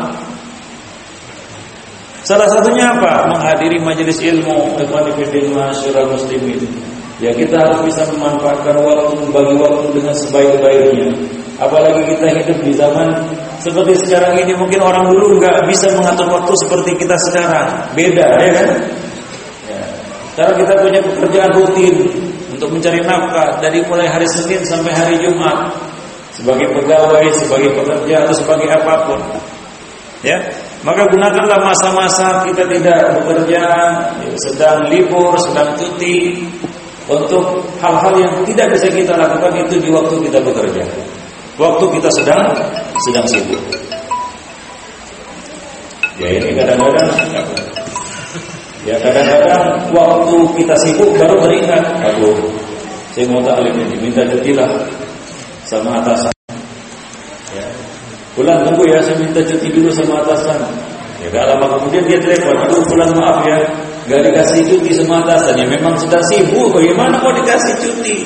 Salah satunya apa? Menghadiri majelis ilmu masyarakat muslimin. Ya kita harus bisa memanfaatkan waktu bagi waktu dengan sebaik-baiknya. Apalagi kita hidup di zaman seperti sekarang ini mungkin orang dulu nggak bisa mengatur waktu seperti kita sekarang. Beda, ya kan? Ya. Sekarang kita punya pekerjaan rutin untuk mencari nafkah dari mulai hari Senin sampai hari Jumat sebagai pegawai, sebagai pekerja atau sebagai apa pun. Ya, maka gunakanlah masa-masa kita tidak bekerja, sedang libur, sedang cuti untuk hal-hal yang tidak bisa kita lakukan itu di waktu kita bekerja. Waktu kita sedang sedang sibuk. Ya ini kadang-kadang. Ya kadang-kadang waktu kita sibuk baru beringat. Aduh Saya mau taklim ini Minta cuti lah Sama atasan. Ya. Pulang tunggu ya Saya minta cuti dulu sama atasan. Ya gak lama kemudian dia telepon Aduh pulang maaf ya Gak dikasih cuti sama atasan. Ya memang sedang sibuk Bagaimana mau dikasih cuti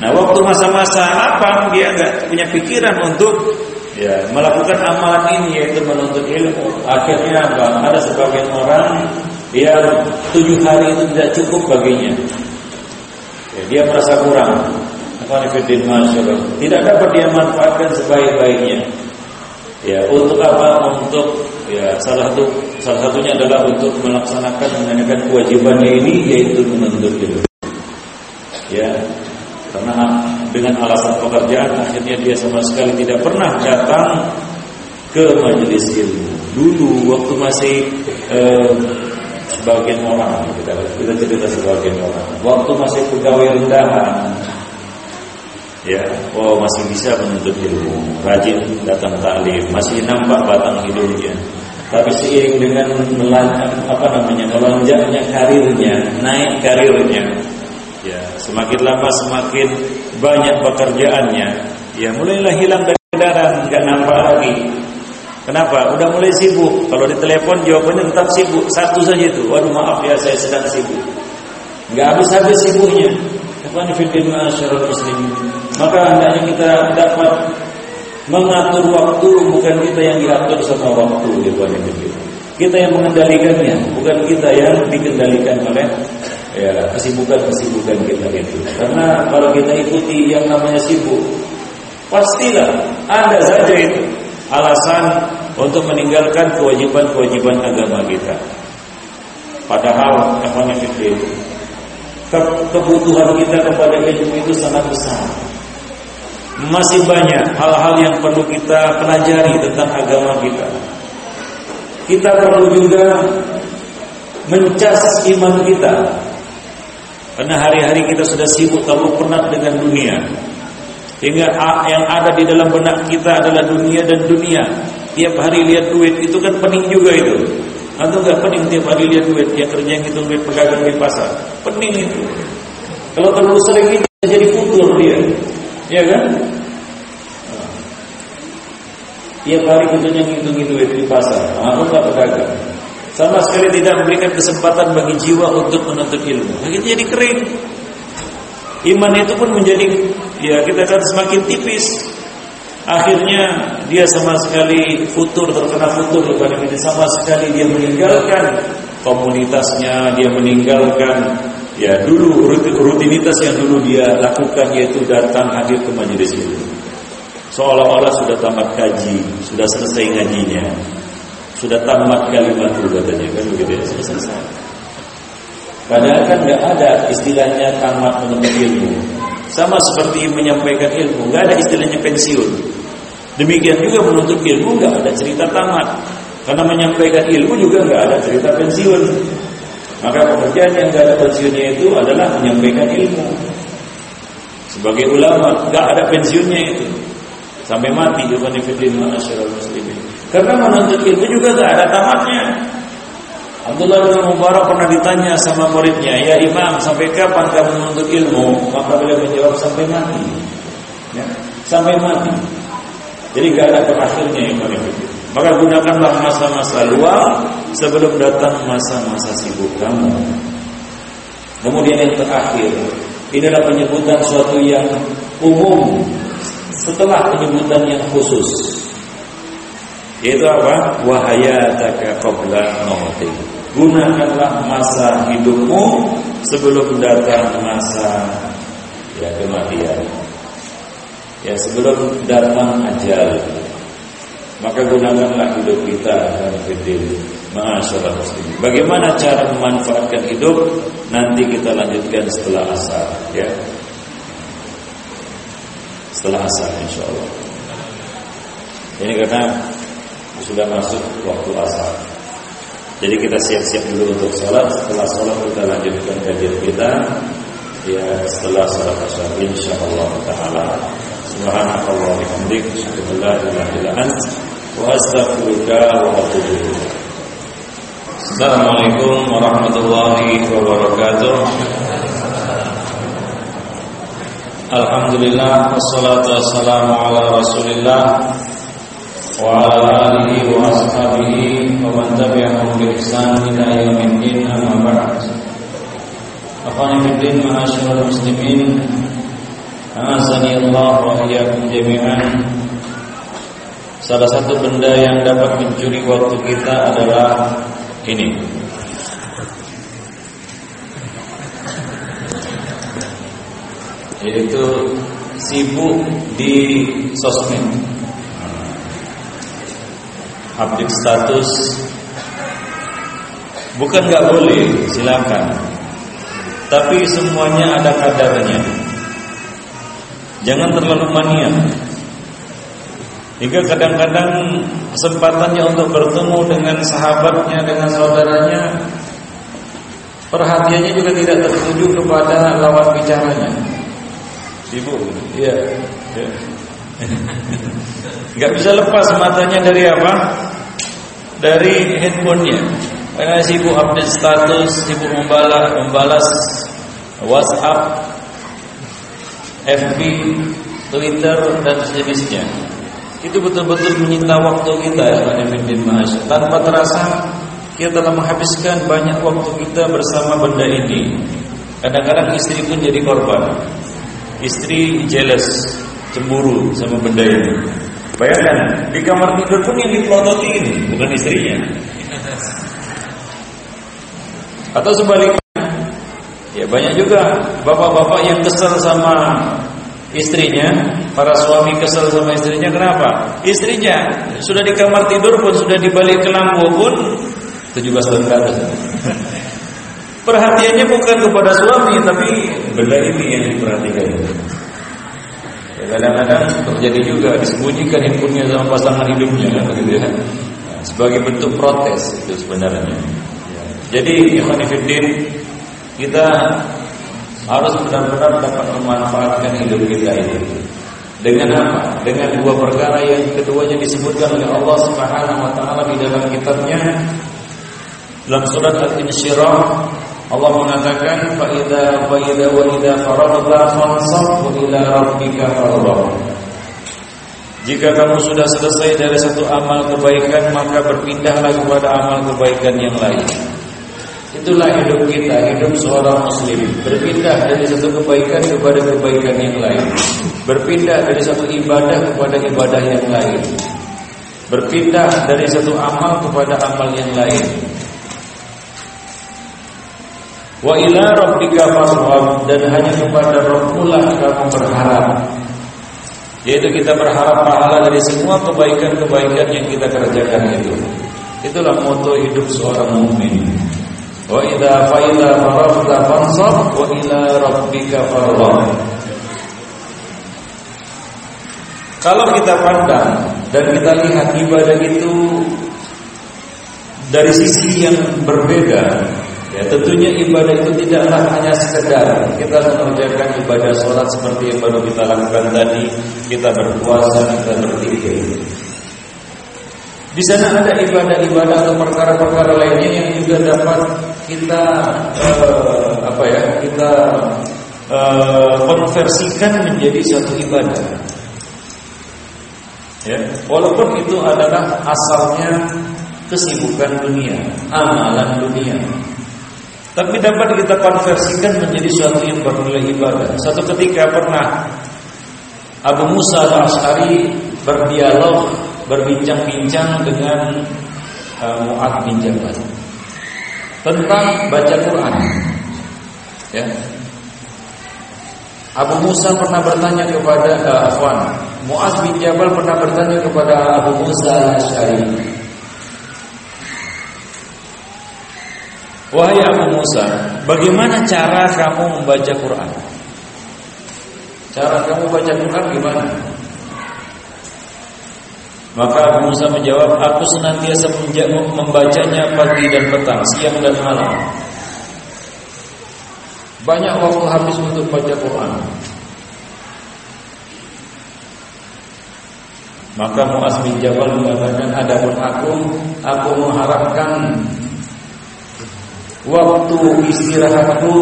Nah waktu masa-masa apa dia nggak punya pikiran untuk ya melakukan amalan ini yaitu menuntut ilmu. Akhirnya apa? Ada sebagian orang yang tujuh hari itu tidak cukup baginya. Ya, dia merasa kurang. Tidak dapat dia manfaatkan sebaik-baiknya. Ya, untuk apa? Untuk ya salah satu salah satunya adalah untuk melaksanakan menunaikan kewajibannya ini yaitu menuntut ilmu. Ya, karena dengan alasan pekerjaan akhirnya dia sama sekali tidak pernah datang ke majelis ilmu. Dulu waktu masih eh, sebagian orang kita kita cerita sebagian orang. Waktu masih pegawai rendahan, ya, oh masih bisa menuntut ilmu, rajin datang taklim, masih nampak batang hidungnya. Tapi seiring dengan melanjut apa namanya melonjaknya karirnya, naik karirnya, Ya, semakin lama semakin banyak pekerjaannya. Ya, mulailah hilang dari kendaraan, nggak nampak lagi. Kenapa? Udah mulai sibuk. Kalau ditelepon jawabannya tetap sibuk. Satu saja itu. Waduh maaf ya saya sedang sibuk. Nggak habis-habis sibuknya. Maka hendaknya kita dapat mengatur waktu bukan kita yang diatur sama waktu Kita yang mengendalikannya, bukan kita yang dikendalikan oleh ya kesibukan-kesibukan kita itu. Karena kalau kita ikuti yang namanya sibuk, pastilah ada saja itu alasan untuk meninggalkan kewajiban-kewajiban agama kita. Padahal efektif kebutuhan kita kepada ilmu itu sangat besar. Masih banyak hal-hal yang perlu kita pelajari tentang agama kita. Kita perlu juga mencas iman kita. Karena hari-hari kita sudah sibuk kalau penat dengan dunia. Hingga yang ada di dalam benak kita adalah dunia dan dunia. Tiap hari lihat duit itu kan pening juga itu. Atau enggak pening tiap hari lihat duit, dia kerja yang hitung duit pedagang di pasar. Pening itu. Kalau terlalu sering ini jadi futur dia. Ya kan? Tiap hari kerjanya ngitung duit di pasar. Aku enggak pedagang. Sama sekali tidak memberikan kesempatan bagi jiwa untuk menuntut ilmu. Akhirnya jadi kering. Iman itu pun menjadi ya kita kan semakin tipis. Akhirnya dia sama sekali futur terkena futur kepada kita sama sekali dia meninggalkan komunitasnya, dia meninggalkan ya dulu rutinitas yang dulu dia lakukan yaitu datang hadir ke majelis itu. Seolah-olah sudah tamat kaji, sudah selesai ngajinya, sudah tamat kalimat katanya kan begitu ya, sudah selesai. Padahal kan nggak ada istilahnya tamat menuntut ilmu. Sama seperti menyampaikan ilmu, nggak ada istilahnya pensiun. Demikian juga menuntut ilmu nggak ada cerita tamat. Karena menyampaikan ilmu juga nggak ada cerita pensiun. Maka pekerjaan yang nggak ada pensiunnya itu adalah menyampaikan ilmu. Sebagai ulama nggak ada pensiunnya itu sampai mati juga muslimin. Karena menuntut ilmu juga nggak ada tamatnya. Abdullah bin Mubarak pernah ditanya sama muridnya, "Ya Imam, sampai kapan kamu menuntut ilmu?" Maka beliau menjawab, "Sampai mati." Ya, sampai mati. Jadi gak ada terakhirnya Imam itu. Maka gunakanlah masa-masa luang sebelum datang masa-masa sibuk kamu. Kemudian yang terakhir, inilah penyebutan suatu yang umum setelah penyebutan yang khusus. Yaitu apa? Wahayataka qabla mautik. Gunakanlah masa hidupmu sebelum datang masa ya kematian. Ya sebelum datang ajal. Maka gunakanlah hidup kita dan fitil Masyaallah muslimin. Bagaimana cara memanfaatkan hidup? Nanti kita lanjutkan setelah asar, ya. Setelah asar insyaallah. Ini karena sudah masuk waktu asar. Jadi kita siap-siap dulu untuk sholat. Setelah sholat kita lanjutkan kajian kita. Ya setelah sholat asar insyaallah taala. Subhanakallah wa bihamdik wa astaghfiruka. Assalamualaikum warahmatullahi wabarakatuh. Alhamdulillah wassalatu wassalamu ala Rasulillah وعلى آله وأصحابه ومن تبعهم بإحسان إلى يوم الدين أما بعد أخواني في الدين معاشر المسلمين أعزني الله وإياكم جميعا Salah satu benda yang dapat mencuri waktu kita adalah ini. Yaitu sibuk di sosmed update status. Bukan nggak boleh silakan. Tapi semuanya ada kadarnya. Jangan terlalu mania. Hingga kadang-kadang kesempatannya untuk bertemu dengan sahabatnya dengan saudaranya perhatiannya juga tidak tertuju kepada lawan bicaranya. Sibuk? Iya. Ya. Bisa lepas matanya dari apa? Dari handphonenya. Karena sibuk update status, sibuk membalas, membalas WhatsApp, FB, Twitter dan sejenisnya. Itu betul-betul menyita waktu kita ya Tanpa terasa kita telah menghabiskan banyak waktu kita bersama benda ini. Kadang-kadang istri pun jadi korban. Istri jealous, cemburu sama benda ini. Bayangkan, di kamar tidur pun yang dipelototi ini, bukan istrinya. Atau sebaliknya, ya banyak juga bapak-bapak yang kesal sama istrinya, para suami kesal sama istrinya kenapa? Istrinya sudah di kamar tidur pun sudah dibalik ke lampu pun 17 tahun ke. Perhatiannya bukan kepada suami tapi benda ini yang diperhatikan. Kadang-kadang terjadi juga disembunyikan handphonenya sama pasangan hidupnya kan begitu ya. Sebagai bentuk protes itu sebenarnya. Jadi Ikhwanifiddin kita harus benar-benar dapat memanfaatkan hidup kita ini. Dengan apa? Dengan dua perkara yang keduanya disebutkan oleh Allah Subhanahu wa taala di dalam kitabnya dalam surat Al-Insyirah Allah mengatakan fa idza wa idza wa idza faradta fansab wa ila rabbika farghab. Jika kamu sudah selesai dari satu amal kebaikan maka berpindahlah kepada amal kebaikan yang lain. Itulah hidup kita, hidup seorang muslim Berpindah dari satu kebaikan kepada kebaikan yang lain Berpindah dari satu ibadah kepada ibadah yang lain Berpindah dari satu amal kepada amal yang lain Wa ila rabbika farghab dan hanya kepada Rabbulah kamu berharap. Yaitu kita berharap pahala dari semua kebaikan-kebaikan yang kita kerjakan itu. Itulah moto hidup seorang mukmin. Wa idza fa idza faragta fansab wa ila rabbika farghab. Kalau kita pandang dan kita lihat ibadah itu dari sisi yang berbeda, Ya tentunya ibadah itu tidaklah hanya sekedar kita mengerjakan ibadah sholat seperti yang baru kita lakukan tadi, kita berpuasa, kita berzikir. Di sana ada ibadah-ibadah atau perkara-perkara lainnya yang juga dapat kita uh, apa ya kita uh, konversikan menjadi satu ibadah. Ya, walaupun itu adalah asalnya kesibukan dunia, amalan dunia. Tapi dapat kita konversikan menjadi suatu yang bernilai ibadah. Satu ketika pernah Abu Musa al-Ash'ari berdialog, berbincang-bincang dengan uh, Mu'ad bin Jabal tentang baca Quran. Ya. Abu Musa pernah bertanya kepada uh, Afwan, Mu'ad bin Jabal pernah bertanya kepada Abu Musa al-Ash'ari, Wahai Abu Musa, bagaimana cara kamu membaca Quran? Cara kamu baca Quran gimana? Maka Abu Musa menjawab, aku senantiasa membacanya pagi dan petang, siang dan malam. Banyak waktu habis untuk baca Quran. Maka Muaz bin Jabal mengatakan, adapun aku, aku mengharapkan waktu istirahatku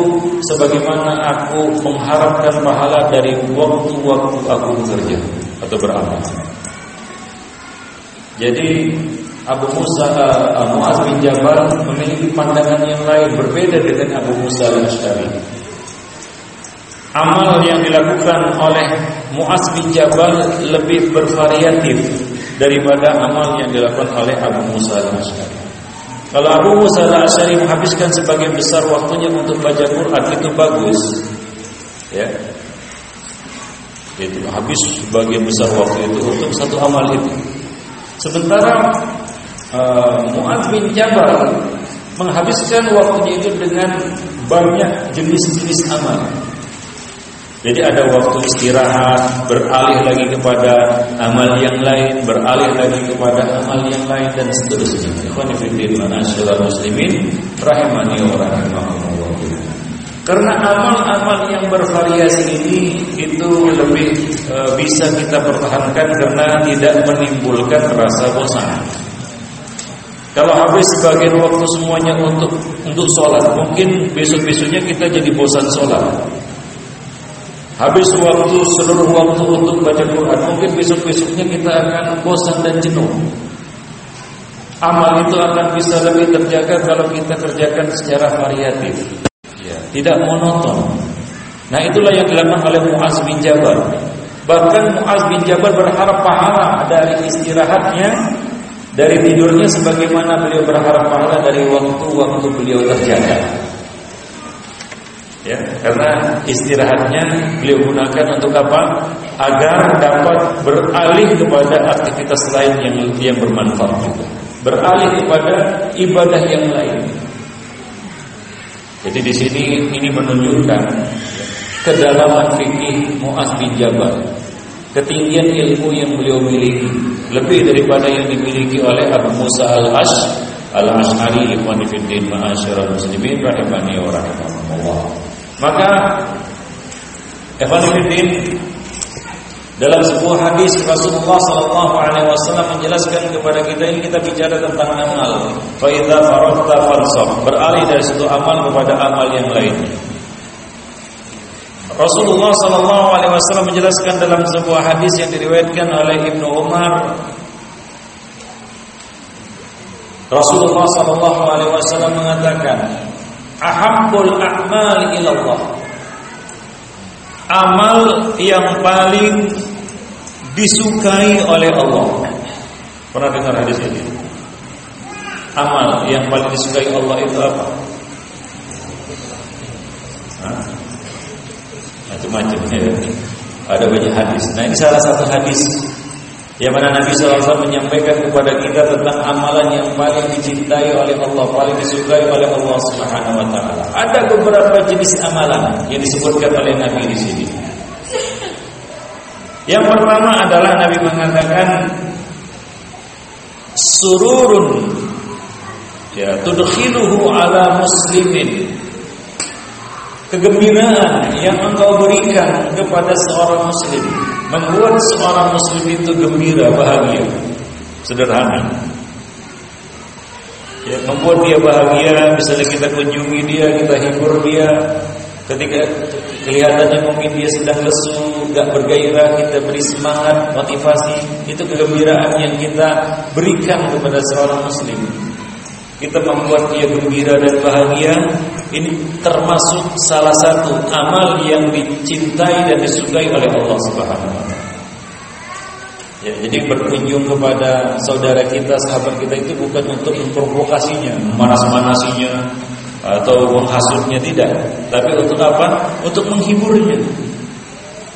sebagaimana aku mengharapkan pahala dari waktu-waktu aku bekerja atau beramal. Jadi Abu Musa uh, Muaz bin Jabal memiliki pandangan yang lain berbeda dengan Abu Musa al-Asy'ari. Amal yang dilakukan oleh Muaz bin Jabal lebih bervariatif daripada amal yang dilakukan oleh Abu Musa al-Asy'ari. Kalau Abu Musa al-Asy'ari menghabiskan sebagian besar waktunya untuk baca Quran itu bagus. Ya. Itu habis sebagian besar waktu itu untuk satu amal itu. Sementara uh, Mu'adz bin Jabal menghabiskan waktunya itu dengan banyak jenis-jenis amal. Jadi ada waktu istirahat, beralih lagi kepada amal yang lain, beralih lagi kepada amal yang lain dan seterusnya. Ikhwan fillah muslimin rahimani wa rahimakumullah. Karena amal-amal yang bervariasi ini itu lebih e, bisa kita pertahankan karena tidak menimbulkan rasa bosan. Kalau habis sebagian waktu semuanya untuk untuk sholat, mungkin besok-besoknya kita jadi bosan sholat. Habis waktu seluruh waktu untuk baca Quran, mungkin besok-besoknya kita akan bosan dan jenuh. Amal itu akan bisa lebih terjaga kalau kita kerjakan secara variatif, ya, tidak monoton. Nah itulah yang dilakukan oleh Muaz bin Jabal. Bahkan Muaz bin Jabal berharap pahala dari istirahatnya, dari tidurnya, sebagaimana beliau berharap pahala dari waktu-waktu beliau terjaga ya karena istirahatnya beliau gunakan untuk apa? Agar dapat beralih kepada aktivitas lain yang yang bermanfaat juga. Beralih kepada ibadah yang lain. Jadi di sini ini menunjukkan kedalaman fikih Muaz bin Jabal. Ketinggian ilmu yang beliau miliki. Lebih daripada yang dimiliki oleh Abu Musa al-Ash al-Ash'ari ikhwan fillah ma'asyiral muslimin rahimani wa rahimakumullah maka Evangeline dalam sebuah hadis Rasulullah Sallallahu Alaihi Wasallam menjelaskan kepada kita ini kita bicara tentang amal. Faida farafta fansab beralih dari satu amal kepada amal yang lain. Rasulullah Sallallahu Alaihi Wasallam menjelaskan dalam sebuah hadis yang diriwayatkan oleh Ibnu Umar. Rasulullah Sallallahu Alaihi Wasallam mengatakan, ahabbul a'mal ilallah amal yang paling disukai oleh Allah. Pernah dengar hadis ini? Amal yang paling disukai Allah itu apa? Macam-macam ya ada banyak hadis. Nah ini salah satu hadis yang mana Nabi SAW menyampaikan kepada kita tentang amalan yang paling dicintai oleh Allah, paling disukai oleh Allah Subhanahu Wa Taala. Ada beberapa jenis amalan yang disebutkan oleh Nabi di sini. Yang pertama adalah Nabi mengatakan sururun ya tudkhiluhu ala muslimin kegembiraan yang engkau berikan kepada seorang muslim membuat seorang muslim itu gembira bahagia. Sederhana. Ya, membuat dia bahagia misalnya kita kunjungi dia kita hibur dia. Ketika kelihatannya mungkin dia sedang lesu gak bergairah kita beri semangat motivasi. Itu kegembiraan yang kita berikan kepada seorang muslim kita membuat dia gembira dan bahagia ini termasuk salah satu amal yang dicintai dan disukai oleh Allah Subhanahu wa taala. Ya, jadi berkunjung kepada saudara kita, sahabat kita itu bukan untuk memprovokasinya, manas-manasinya atau menghasutnya tidak, tapi untuk apa? Untuk menghiburnya.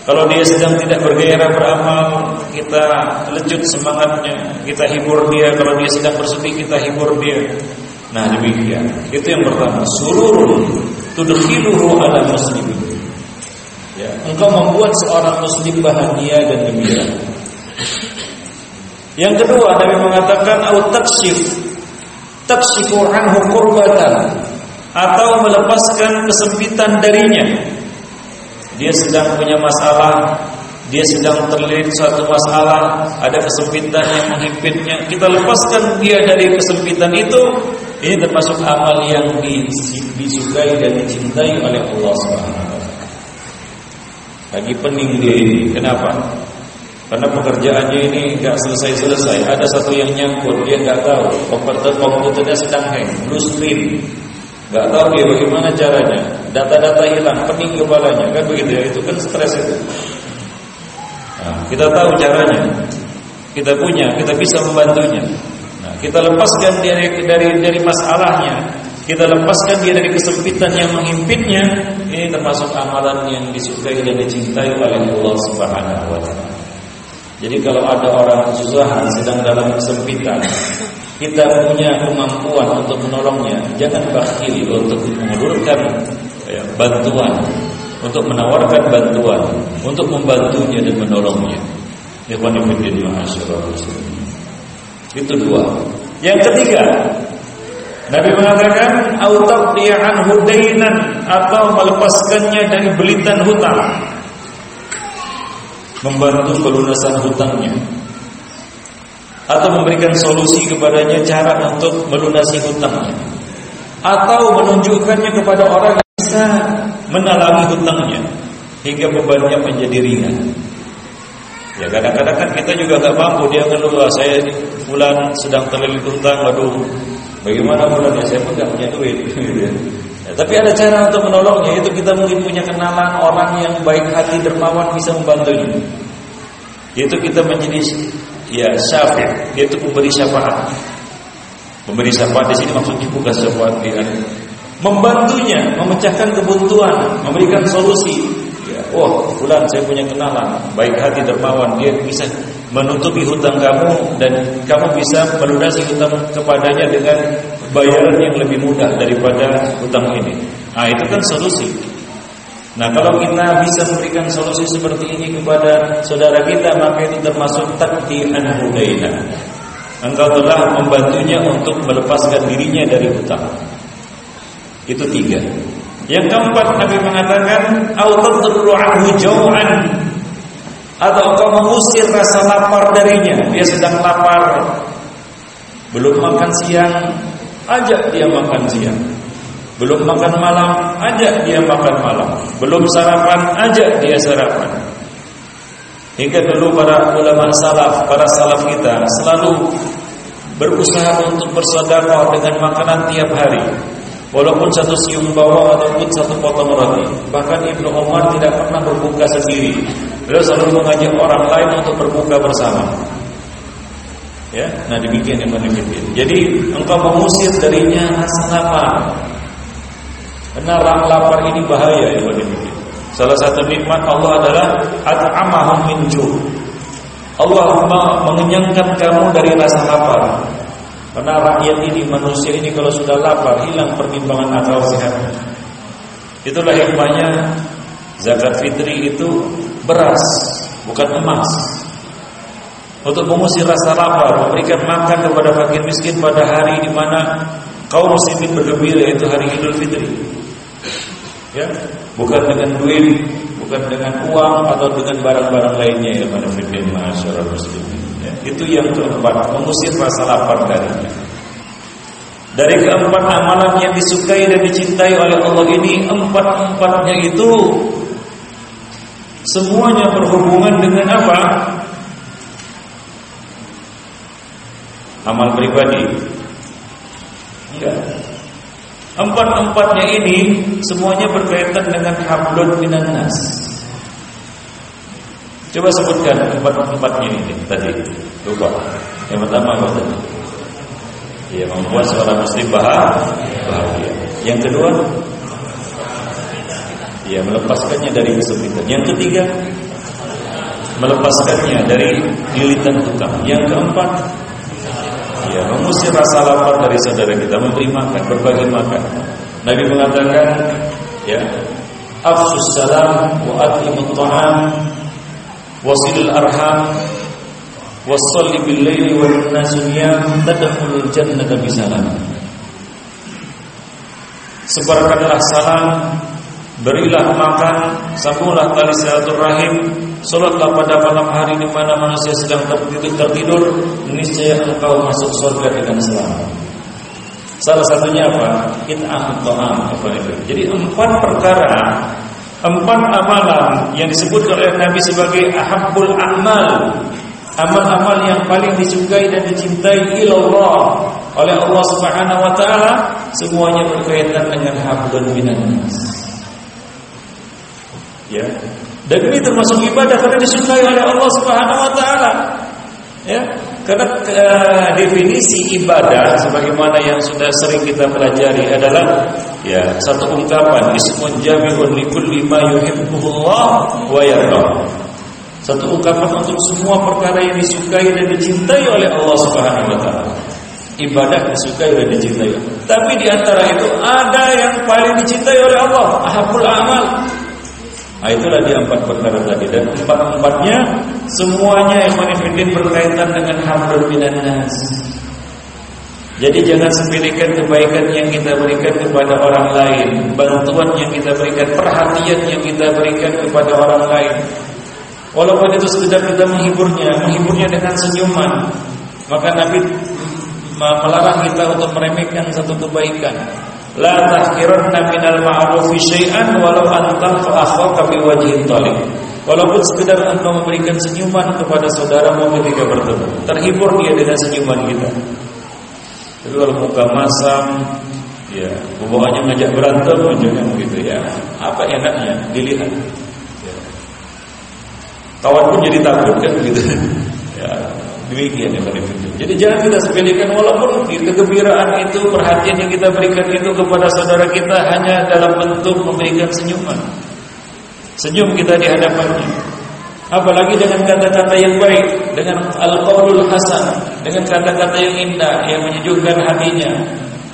Kalau dia sedang tidak bergairah beramal, kita lecut semangatnya, kita hibur dia. Kalau dia sedang bersedih, kita hibur dia. Nah demikian. Itu yang pertama. Sururun tudkhiluhu ala muslimin. Ya, engkau membuat seorang muslim bahagia dan gembira. Yang kedua, Nabi mengatakan au takshif takshifu anhu qurbatan atau melepaskan kesempitan darinya dia sedang punya masalah, dia sedang terlilit suatu masalah, ada kesempitan yang menghimpitnya. Kita lepaskan dia dari kesempitan itu. Ini termasuk amal yang disukai dan dicintai oleh Allah Subhanahu Lagi pening dia ini. Kenapa? Karena pekerjaannya ini nggak selesai-selesai. Ada satu yang nyangkut, dia nggak tahu. Komputer komputernya sedang hang, blue screen. Gak tahu dia bagaimana caranya. Data-data hilang, pening kepalanya, kan begitu ya. Itu kan stres itu. Nah, kita tahu caranya. Kita punya, kita bisa membantunya. Nah, kita lepaskan dia dari, dari dari masalahnya. Kita lepaskan dia dari kesempitan yang menghimpitnya. Ini termasuk amalan yang disukai dan dicintai oleh Allah Subhanahu wa taala. Jadi kalau ada orang kesusahan sedang dalam kesempitan, kita punya kemampuan untuk menolongnya, jangan bakhil untuk mengulurkan ya, bantuan, untuk menawarkan bantuan, untuk membantunya dan menolongnya. Itu dua. Yang ketiga, Nabi mengatakan autaqdi'an hudainan atau melepaskannya dari belitan hutang. Membantu pelunasan hutangnya atau memberikan solusi kepadanya cara untuk melunasi hutangnya atau menunjukkannya kepada orang yang bisa menalangi hutangnya hingga bebannya menjadi ringan. Ya kadang-kadang kan kita juga nggak mampu dia ngeluh saya bulan sedang terlilit hutang, aduh bagaimana bulannya saya pun nggak punya duit. Ya, tapi ada cara untuk menolongnya itu kita mungkin punya kenalan orang yang baik hati dermawan bisa membantunya. Itu kita menjadi ya syafi, yaitu pemberi syafaat. Pemberi syafaat di sini maksudnya bukan syafaat ya. Membantunya memecahkan kebuntuan, memberikan solusi. Ya, oh, bulan saya punya kenalan, baik hati dermawan, dia bisa menutupi hutang kamu dan kamu bisa melunasi hutang kepadanya dengan bayaran yang lebih mudah daripada hutang ini. Nah, itu kan solusi. Nah kalau kita bisa memberikan solusi seperti ini kepada saudara kita maka itu termasuk takdiran hudaina. Engkau telah membantunya untuk melepaskan dirinya dari hutang. Itu tiga. Yang keempat Nabi mengatakan anhu jau'an atau engkau mengusir rasa lapar darinya. Dia sedang lapar, belum makan siang, ajak dia makan siang. Belum makan malam, ajak dia makan malam. Belum sarapan, ajak dia sarapan. Hingga dulu para ulama salaf, para salaf kita selalu berusaha untuk bersedekah dengan makanan tiap hari. Walaupun satu siung bawang ataupun satu potong roti. Bahkan Ibnu Umar tidak pernah berbuka sendiri. Beliau selalu mengajak orang lain untuk berbuka bersama. Ya, nah demikian yang menunjukkan. Jadi engkau mengusir darinya rasa lapar, karena lapar ini bahaya ya Salah satu nikmat Allah adalah at'amahum min Allah mengenyangkan kamu dari rasa lapar. Karena rakyat ini, manusia ini kalau sudah lapar hilang pertimbangan akal sehat. Itulah hikmahnya zakat fitri itu beras, bukan emas. Untuk mengusir rasa lapar, memberikan makan kepada fakir miskin pada hari di mana kaum muslimin bergembira yaitu hari Idul Fitri ya bukan dengan duit bukan dengan uang atau dengan barang-barang lainnya ya pada fitin masyarakat muslimin ya. itu yang keempat mengusir rasa lapar darinya dari keempat amalan yang disukai dan dicintai oleh Allah ini empat-empatnya itu semuanya berhubungan dengan apa? Amal pribadi. Enggak. Empat-empatnya ini semuanya berkaitan dengan hablun minan nas. Coba sebutkan empat-empatnya ini tadi. Coba. Yang pertama apa tadi? Ya, membuat seorang muslim bahagia. Yang kedua, ya melepaskannya dari kesulitan. Yang ketiga, melepaskannya dari lilitan hutang. Yang keempat, ya mengusir rasa lapar dari saudara kita memberi makan berbagi makan. Nabi mengatakan ya afsus salam wa atimut ta'am wasilul arham wasalli bil laili wa nasu niyam tadkhulul jannata bisalam sebarkanlah salam Berilah makan, sambunglah tali silaturahim, salatlah pada malam hari di mana manusia sedang tertidur, niscaya engkau masuk surga dengan selamat. Salah satunya apa? It'am ta'am Jadi empat perkara, empat amalan yang disebut oleh Nabi sebagai ahabbul amal, amal-amal yang paling disukai dan dicintai ilallah oleh Allah Subhanahu wa taala, semuanya berkaitan dengan hablun minan. Ya. Dan ini termasuk ibadah karena disukai oleh Allah Subhanahu wa taala. Ya. Karena uh, definisi ibadah sebagaimana yang sudah sering kita pelajari adalah ya satu ungkapan ismun jami'un likulli ma yuhibbuhullah wa yarda. Satu ungkapan untuk semua perkara yang disukai dan dicintai oleh Allah Subhanahu wa taala. Ibadah disukai dan dicintai. Tapi di antara itu ada yang paling dicintai oleh Allah, ahabul amal, Nah, itulah dia empat perkara tadi dan empat-empatnya semuanya yang menifidin berkaitan dengan hamdul minan nas. Jadi jangan sepelekan kebaikan yang kita berikan kepada orang lain, bantuan yang kita berikan, perhatian yang kita berikan kepada orang lain. Walaupun itu sekedar kita menghiburnya, menghiburnya dengan senyuman, Maka Nabi melarang kita untuk meremehkan satu kebaikan. La tahqiranna minal ma'rufi syai'an walau anta fa kami biwajhin talib. Walaupun sekedar engkau memberikan senyuman kepada saudaramu ketika bertemu, terhibur dia dengan senyuman kita. Tapi kalau muka masam, ya, hubungannya ngajak berantem, jangan begitu ya. Apa enaknya dilihat? Ya. Kawan pun jadi takut kan begitu. Demikian ya Jadi jangan kita sepelekan walaupun kegembiraan itu, perhatian yang kita berikan itu kepada saudara kita hanya dalam bentuk memberikan senyuman. Senyum kita di hadapannya. Apalagi dengan kata-kata yang baik, dengan al-qaulul hasan, dengan kata-kata yang indah yang menyejukkan hatinya,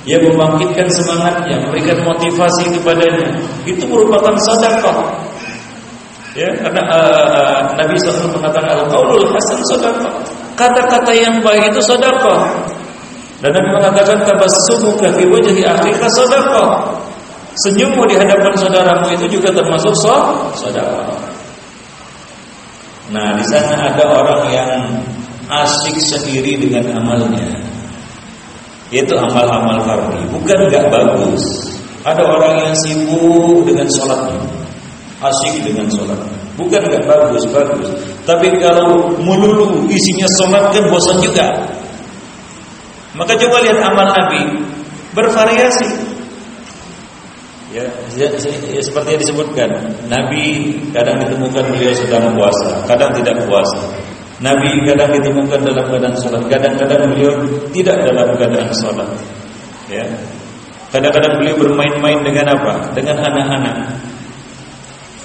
yang membangkitkan semangatnya, memberikan motivasi kepadanya. Itu merupakan sedekah. Ya, karena uh, Nabi SAW mengatakan al-qaulul hasan sedekah. Kata-kata yang baik itu sedekah. Dan Nabi mengatakan tabassumuka fi wajhi akhika sedekah. Senyummu di hadapan saudaramu itu juga termasuk saudara. Nah, di sana ada orang yang asik sendiri dengan amalnya. Itu amal-amal fardhi, bukan enggak bagus. Ada orang yang sibuk dengan sholatnya, asik dengan sholat. Bukan enggak bagus, bagus. Tapi kalau melulu isinya sholat kan bosan juga. Maka coba lihat amal Nabi bervariasi. Ya, ya, ya, seperti yang disebutkan, Nabi kadang ditemukan beliau sedang puasa, kadang tidak puasa. Nabi kadang ditemukan dalam keadaan sholat, kadang-kadang beliau tidak dalam keadaan sholat. Ya, kadang-kadang beliau bermain-main dengan apa? Dengan anak-anak.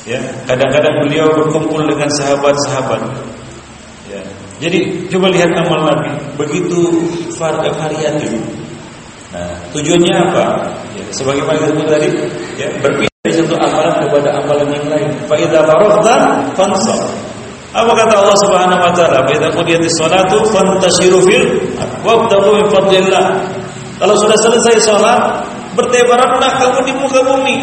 Ya, kadang-kadang beliau berkumpul dengan sahabat-sahabat. Ya, jadi coba lihat amal Nabi, begitu variatif. Nah, tujuannya apa? Ya, sebagaimana kita tadi, ya, berpindah satu amalan kepada amalan yang lain. Fa idza faraghta fansab. Apa kata Allah Subhanahu wa taala? Fa idza qudiyatis salatu fantashiru fil wabtaghu min fadlillah. Kalau sudah selesai salat, bertebaranlah kamu di muka bumi.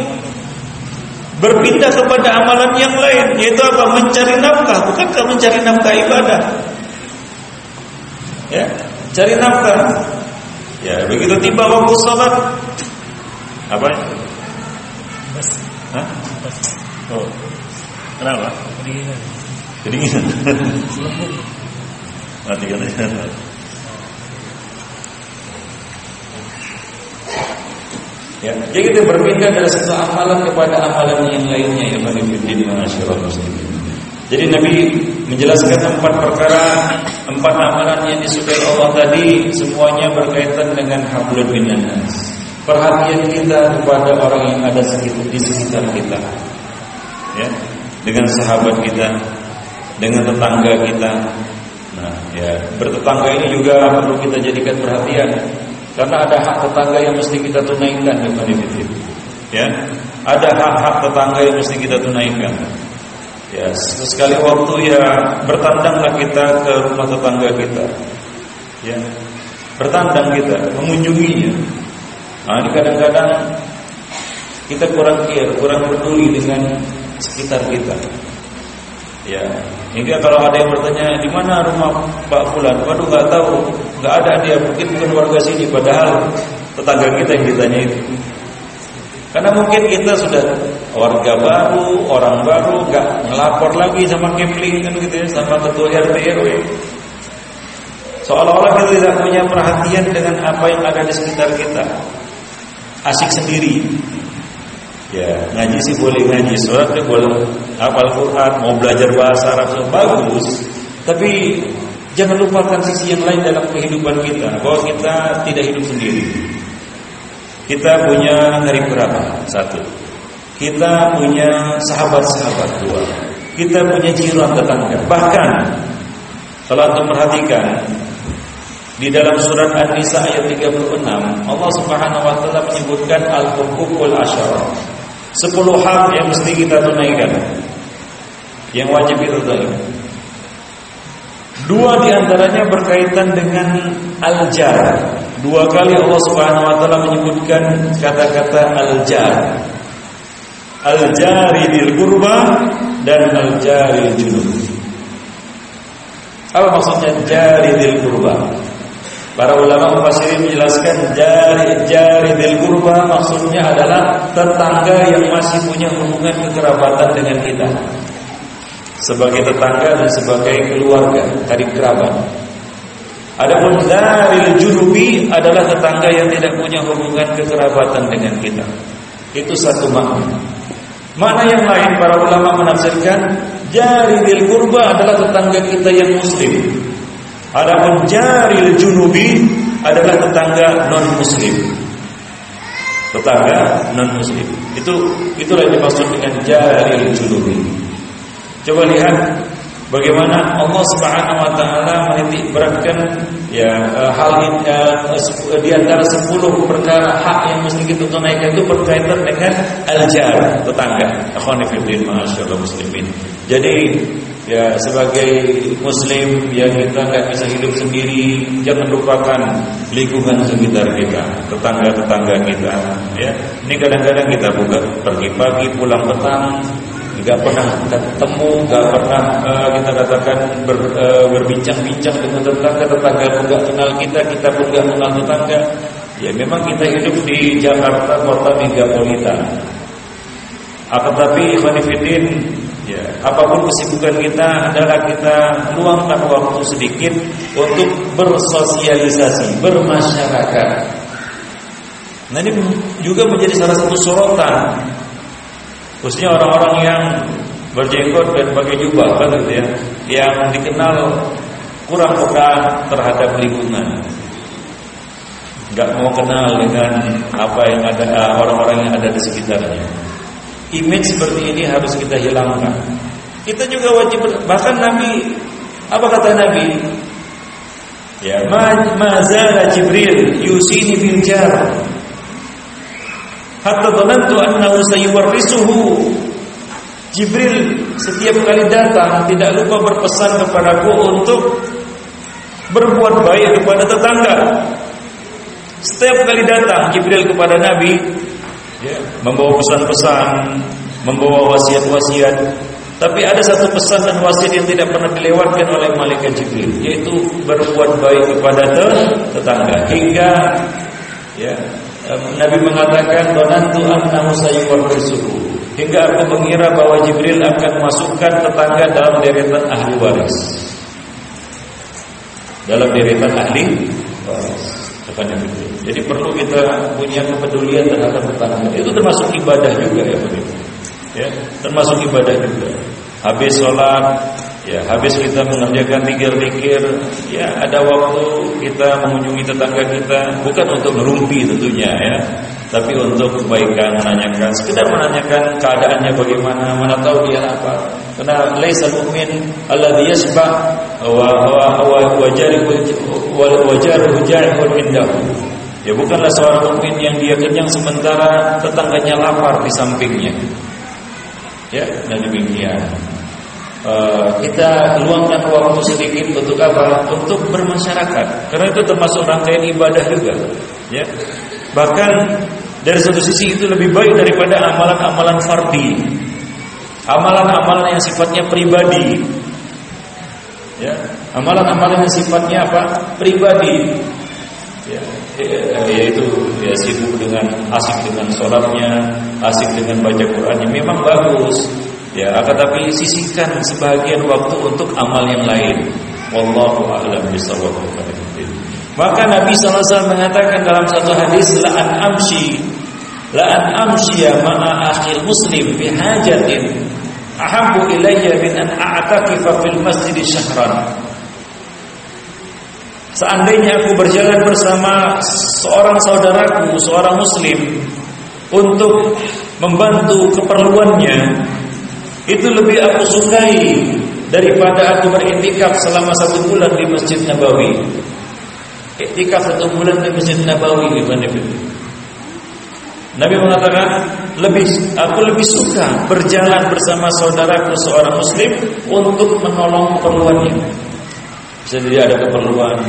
Berpindah kepada amalan yang lain, yaitu apa? Mencari nafkah, bukankah mencari nafkah ibadah? Ya, cari nafkah Ya, begitu tiba waktu sholat apa? Hah? Oh. Kenapa? Kedinginan. Kedinginan. Mati kan Ya, jadi kita berpindah dari satu amalan kepada amalan yang lainnya ya bagi fiddin masyarakat muslimin. Jadi Nabi menjelaskan empat perkara, empat amalan yang disukai Allah tadi semuanya berkaitan dengan hablum minas. Perhatian kita kepada orang yang ada di sekitar kita. Ya, dengan sahabat kita, dengan tetangga kita. Nah, ya, bertetangga ini juga perlu kita jadikan perhatian karena ada hak tetangga yang mesti kita tunaikan ya, Ya, ada hak-hak tetangga yang mesti kita tunaikan. Ya, sekali waktu ya bertandanglah kita ke rumah tetangga kita. Ya. Bertandang kita, mengunjunginya. Nah, kadang-kadang kita kurang care, kurang peduli dengan sekitar kita. Ya, hingga kalau ada yang bertanya di mana rumah Pak Fulan, waduh nggak tahu, nggak ada dia, mungkin bukan warga sini, padahal tetangga kita yang ditanya itu. Karena mungkin kita sudah warga baru, orang baru, nggak ngelapor lagi sama kepling kan gitu ya, sama ketua RT RW. Seolah-olah kita tidak punya perhatian dengan apa yang ada di sekitar kita. Asik sendiri. Ya, ngaji sih boleh ngaji, sholat ya boleh hafal Quran, mau belajar bahasa Arab bagus. Tapi jangan lupakan sisi yang lain dalam kehidupan kita, bahwa kita tidak hidup sendiri. Kita punya hari berapa? Satu. Kita punya sahabat-sahabat dua. Kita punya jiran tetangga. Bahkan kalau anda perhatikan di dalam surat An-Nisa ayat 36 Allah Subhanahu wa taala menyebutkan al-huququl asyara. Sepuluh hak yang mesti kita tunaikan. Yang wajib itu tadi. Dua di antaranya berkaitan dengan al-jar. Dua kali Allah Subhanahu Wa Taala menyebutkan kata-kata al-jar. Al-jari bil kurba dan al-jari junub. Apa maksudnya jari bil kurba? Para ulama mufassirin menjelaskan jari jari bil maksudnya adalah tetangga yang masih punya hubungan kekerabatan dengan kita. Sebagai tetangga dan sebagai keluarga, karib kerabat. Adapun daril junubi adalah tetangga yang tidak punya hubungan kekerabatan dengan kita. Itu satu makna. Makna yang lain para ulama menafsirkan jari bil kurba adalah tetangga kita yang muslim. Adapun jaril junubi adalah tetangga non muslim. Tetangga non muslim. Itu itulah yang dimaksud dengan jaril junubi. Coba lihat bagaimana Allah Subhanahu wa taala menitik beratkan ya eh, hal uh, di antara 10 perkara hak yang mesti kita tunaikan itu berkaitan dengan al-jar, tetangga. Akhwani fillah muslimin. Jadi ya sebagai muslim yang kita nggak bisa hidup sendiri jangan lupakan lingkungan sekitar kita tetangga-tetangga kita ya ini kadang-kadang kita buka pergi pagi pulang petang nggak pernah ketemu, nggak pernah uh, kita katakan ber, uh, berbincang-bincang dengan tetangga, tetangga pun nggak kenal kita, kita pun nggak kenal tetangga. Ya memang kita hidup di Jakarta kota megapolitan. Akan tapi Ikhwanifidin ya, apa pun kesibukan kita adalah kita luangkan waktu sedikit untuk bersosialisasi, bermasyarakat. Nah ini juga menjadi salah satu sorotan khususnya orang-orang yang berjenggot dan pakai jubah kan gitu ya, yang dikenal kurang peka terhadap lingkungan. Gak mau kenal dengan apa yang ada eh, orang-orang yang ada di sekitarnya. Image seperti ini harus kita hilangkan. Kita juga wajib bahkan Nabi apa kata Nabi? Ya, ma Jibril yusini bil jar hatta dhanantu annahu sayuwarrisuhu Jibril setiap kali datang tidak lupa berpesan kepadaku untuk berbuat baik kepada tetangga. Setiap kali datang Jibril kepada Nabi ya, membawa pesan-pesan, membawa wasiat-wasiat. Tapi ada satu pesan dan wasiat yang tidak pernah dilewatkan oleh malaikat Jibril, yaitu berbuat baik kepada tetangga hingga ya Nabi mengatakan donantu annahu sayuwarrisuhu hingga aku mengira bahwa Jibril akan masukkan tetangga dalam deretan ahli waris. Dalam deretan ahli waris. Jadi perlu kita punya kepedulian terhadap tetangga. Itu termasuk ibadah juga ya, Ya, termasuk ibadah juga. Habis sholat Ya, habis kita mengerjakan pikir-pikir, ya ada waktu kita mengunjungi tetangga kita bukan untuk merumpi tentunya ya, tapi untuk kebaikan menanyakan, sekedar menanyakan keadaannya bagaimana, mana tahu dia apa. Karena laisa mu'min alladhi yasba wa wa wa wajar wajar hujarun indahu. Ya bukanlah seorang mukmin yang dia kenyang sementara tetangganya lapar di sampingnya. Ya, dan demikian. Eh, kita luangkan waktu sedikit untuk apa? Untuk bermasyarakat. Karena itu termasuk rangkaian ibadah juga. Ya. Bahkan dari satu sisi itu lebih baik daripada amalan-amalan fardi. Amalan-amalan yang sifatnya pribadi. Ya, amalan-amalan yang sifatnya apa? Pribadi. Ya, yaitu ya sibuk dengan asik dengan sholatnya, asik dengan baca Qurannya memang bagus. Ya, akan tapi sisihkan sebagian waktu untuk amal yang lain. Wallahu a'lam bishawab. Maka Nabi wasallam mengatakan dalam satu hadis la an amshi la an amshiya ma'a akhil muslim bi hajatin ahabbu ilayya min an a'takifa fil masjid syahran. Seandainya aku berjalan bersama seorang saudaraku, seorang muslim untuk membantu keperluannya itu lebih aku sukai daripada aku beriktikaf selama satu bulan di Masjid Nabawi. Iktikaf satu bulan di Masjid Nabawi gimana Nabi mengatakan lebih aku lebih suka berjalan bersama saudaraku seorang muslim untuk menolong keperluannya. Bisa dia ada keperluan,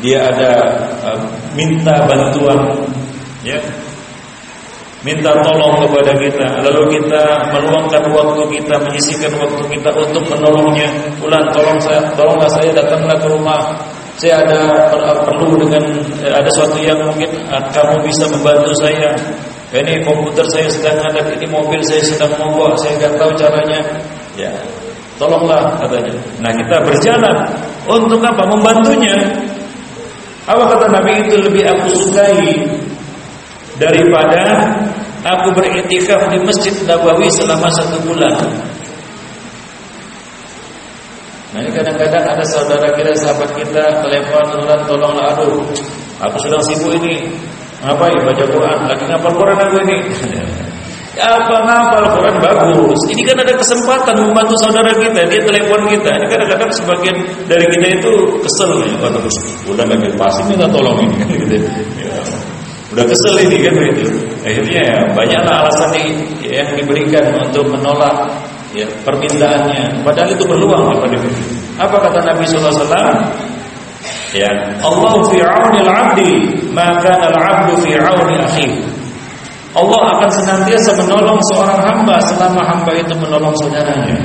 dia ada uh, minta bantuan, ya minta tolong kepada kita lalu kita meluangkan waktu kita menyisihkan waktu kita untuk menolongnya ulang tolong saya tolonglah saya datanglah ke rumah saya ada perlu dengan ada sesuatu yang mungkin kamu bisa membantu saya. Ini komputer saya sedang ada, ini mobil saya sedang mogok, saya nggak tahu caranya. Ya, tolonglah katanya. Nah kita berjalan untuk apa? Membantunya. Apa kata Nabi itu lebih aku sukai daripada aku beriktikaf di Masjid Nabawi selama satu bulan. Nah ini kadang-kadang ada saudara kita, sahabat kita telepon, Tuhan tolonglah aduh, aku sedang sibuk ini, ngapain baca Quran, lagi ngapal Quran aku ini. Apa ngapal Quran bagus. Ini kan ada kesempatan membantu saudara kita, dia telepon kita. Ini kadang-kadang sebagian dari kita itu kesel ya, kata udah nggak pasti minta tolong ini gitu. Ya. Udah kesel ini kan begitu. Akhirnya ya, banyaklah alasan yang diberikan untuk menolak ya, permintaannya. Padahal itu berluang kepada itu. Apa kata Nabi sallallahu alaihi wasallam? Ya, Allah fi 'auni al-'abdi, maka al-'abdu fi 'auni akhihi. Allah akan senantiasa menolong seorang hamba selama hamba itu menolong saudaranya.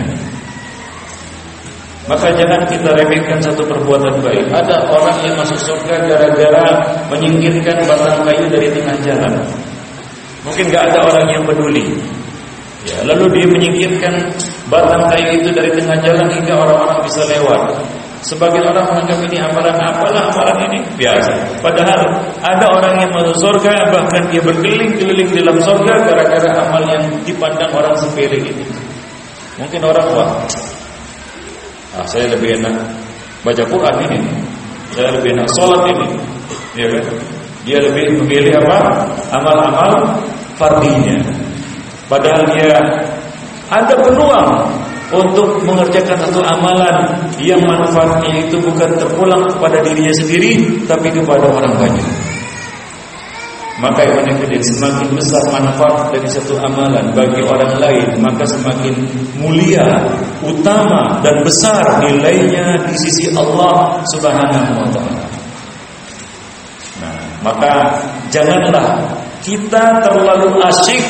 Maka jangan kita remehkan satu perbuatan baik. Ada orang yang masuk surga gara-gara menyingkirkan batang kayu dari tengah jalan. Mungkin gak ada orang yang peduli. Ya, lalu dia menyingkirkan batang kayu itu dari tengah jalan hingga orang-orang bisa lewat. Sebagian orang menganggap ini amalan apalah amalan ini biasa. Padahal ada orang yang masuk surga bahkan dia berkeliling-keliling dalam surga gara-gara amal yang dipandang orang sepele ini. Mungkin orang wah, ah, saya lebih enak baca Quran ini, saya lebih enak sholat ini, ya kan? Dia lebih memilih apa? Amal-amal fardinya. Padahal dia ada peluang untuk mengerjakan satu amalan yang manfaatnya itu bukan terpulang kepada dirinya sendiri tapi kepada orang banyak. Maka yang semakin besar manfaat dari satu amalan bagi orang lain, maka semakin mulia, utama dan besar nilainya di sisi Allah Subhanahu wa taala. Maka janganlah kita terlalu asyik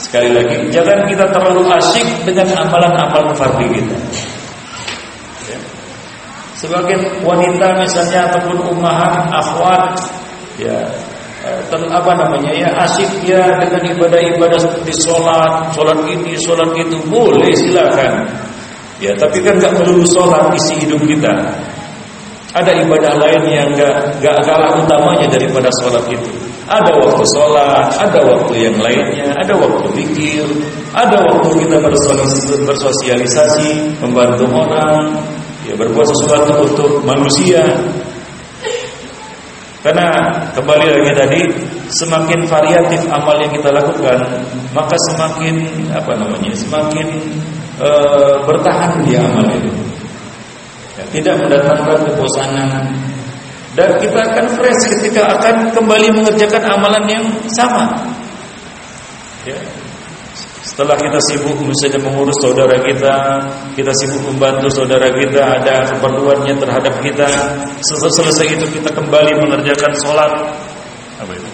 Sekali lagi, jangan kita terlalu asyik dengan amalan-amalan fardhi kita. Ya. Sebagai wanita misalnya ataupun ummahat, akhwat, ya eh, ter, apa namanya ya asyik ya dengan ibadah-ibadah seperti sholat, sholat ini, sholat itu boleh silakan. Ya, tapi kan nggak perlu sholat isi hidup kita. Ada ibadah lain yang gak, gak kalah utamanya daripada sholat itu. Ada waktu sholat, ada waktu yang lainnya, ada waktu pikir, ada waktu kita bersosialisasi, membantu orang, ya berbuat sesuatu untuk manusia. Karena kembali lagi tadi, semakin variatif amal yang kita lakukan, maka semakin apa namanya, semakin uh, bertahan dia amal itu. Tidak mendatangkan kebosanan, dan kita akan fresh ketika akan kembali mengerjakan amalan yang sama. Ya. Setelah kita sibuk misalnya mengurus saudara kita, kita sibuk membantu saudara kita, ada keperluannya terhadap kita. Setelah selesai itu kita kembali mengerjakan sholat. Apa itu?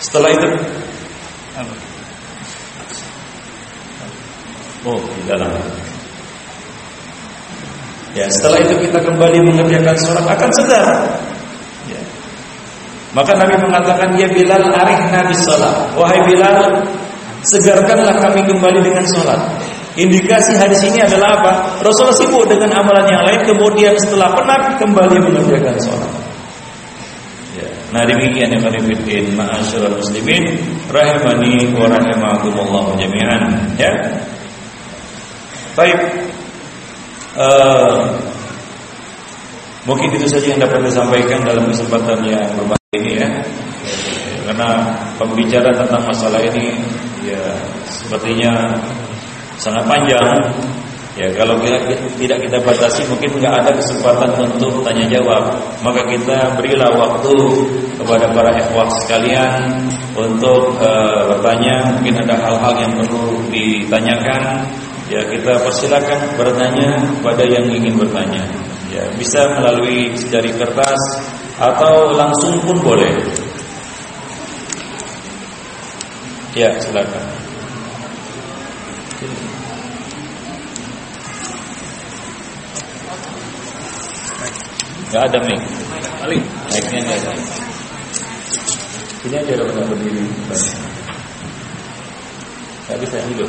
Setelah itu apa? Oh, di dalam. Ya, setelah itu kita kembali mengerjakan sholat akan sedar. Ya. Maka Nabi mengatakan ya Bilal arif Nabi sholat. Wahai Bilal, segarkanlah kami kembali dengan sholat. Indikasi hadis ini adalah apa? Rasulullah sibuk dengan amalan yang lain, kemudian setelah penat kembali mengerjakan sholat. Ya. Nah demikian yang kami bikin ma'asyiral muslimin rahimani wa rahimakumullah jami'an ya. Baik, Uh, mungkin itu saja yang dapat disampaikan dalam kesempatan yang berbahagia ini ya. Karena pembicaraan tentang masalah ini ya sepertinya sangat panjang. Ya kalau kita, tidak kita batasi mungkin nggak ada kesempatan untuk tanya jawab. Maka kita berilah waktu kepada para ikhwah sekalian untuk uh, bertanya. Mungkin ada hal-hal yang perlu ditanyakan ya kita persilakan bertanya kepada yang ingin bertanya. Ya, bisa melalui dari kertas atau langsung pun boleh. Ya, silakan. Gak ada mic. Mic-nya ada. Ini aja kalau berdiri. Gak bisa hidup.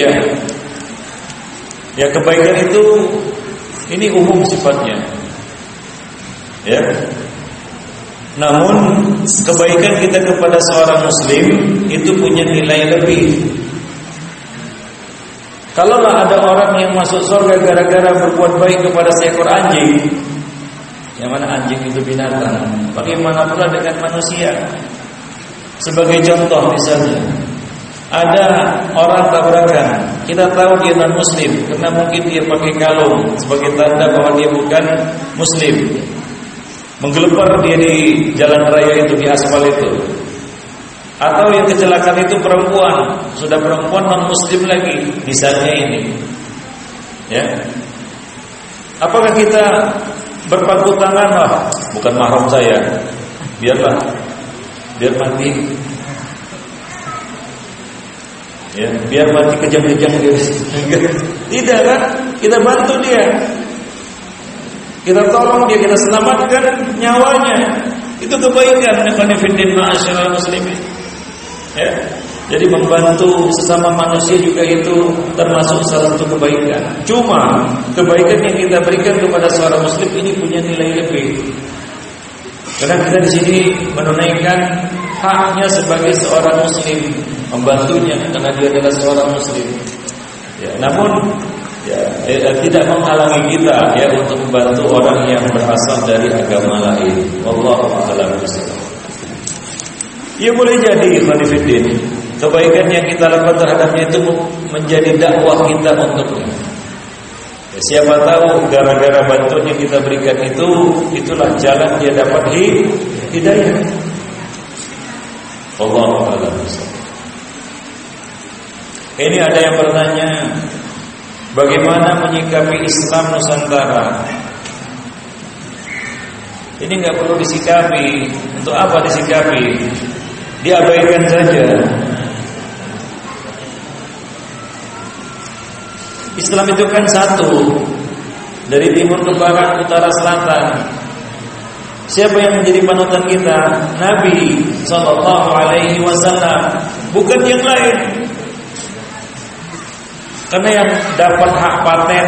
Ya. Ya kebaikan itu ini umum sifatnya. Ya. Namun kebaikan kita kepada seorang muslim itu punya nilai lebih. Kalaulah ada orang yang masuk surga gara-gara berbuat baik kepada seekor anjing, yang mana anjing itu binatang, bagaimana pula dengan manusia? Sebagai contoh misalnya, ada orang tabrakan, kita tahu dia non muslim karena mungkin dia pakai kalung sebagai tanda bahwa dia bukan muslim. Menggelepar dia di jalan raya itu di aspal itu. Atau yang kecelakaan itu perempuan, sudah perempuan non muslim lagi, misalnya ini. Ya. Apakah kita berpangku tangan, wah, bukan mahram saya. Biarlah biar mati ya biar mati kejang-kejang dia. Tidak kan? Kita bantu dia. Kita tolong dia kita selamatkan nyawanya. Itu kebaikan Ikhwanifiddin ma'asyiral muslimin. Ya. Jadi membantu sesama manusia juga itu termasuk salah satu kebaikan. Cuma kebaikan yang kita berikan kepada seorang muslim ini punya nilai lebih. Karena kita di sini menunaikan haknya sebagai seorang muslim membantunya karena dia adalah seorang muslim. Ya, namun ya eh, tidak menghalangi kita ya untuk membantu orang yang berasal dari agama lain. Wallahu a'lam Ya boleh jadi khonifuddin kebaikan yang kita lakukan terhadapnya itu menjadi dakwah kita untuknya. Ya, siapa tahu gara-gara bantuan yang kita berikan itu itulah jalan dia dapat hidayah. Allah a'lam Ini ada yang bertanya, bagaimana menyikapi Islam Nusantara? Ini nggak perlu disikapi. Untuk apa disikapi? Diabaikan saja. Islam itu kan satu dari timur ke barat, utara, selatan. Siapa yang menjadi panutan kita? Nabi Sallallahu Alaihi Wasallam, bukan yang lain. Karena yang dapat hak paten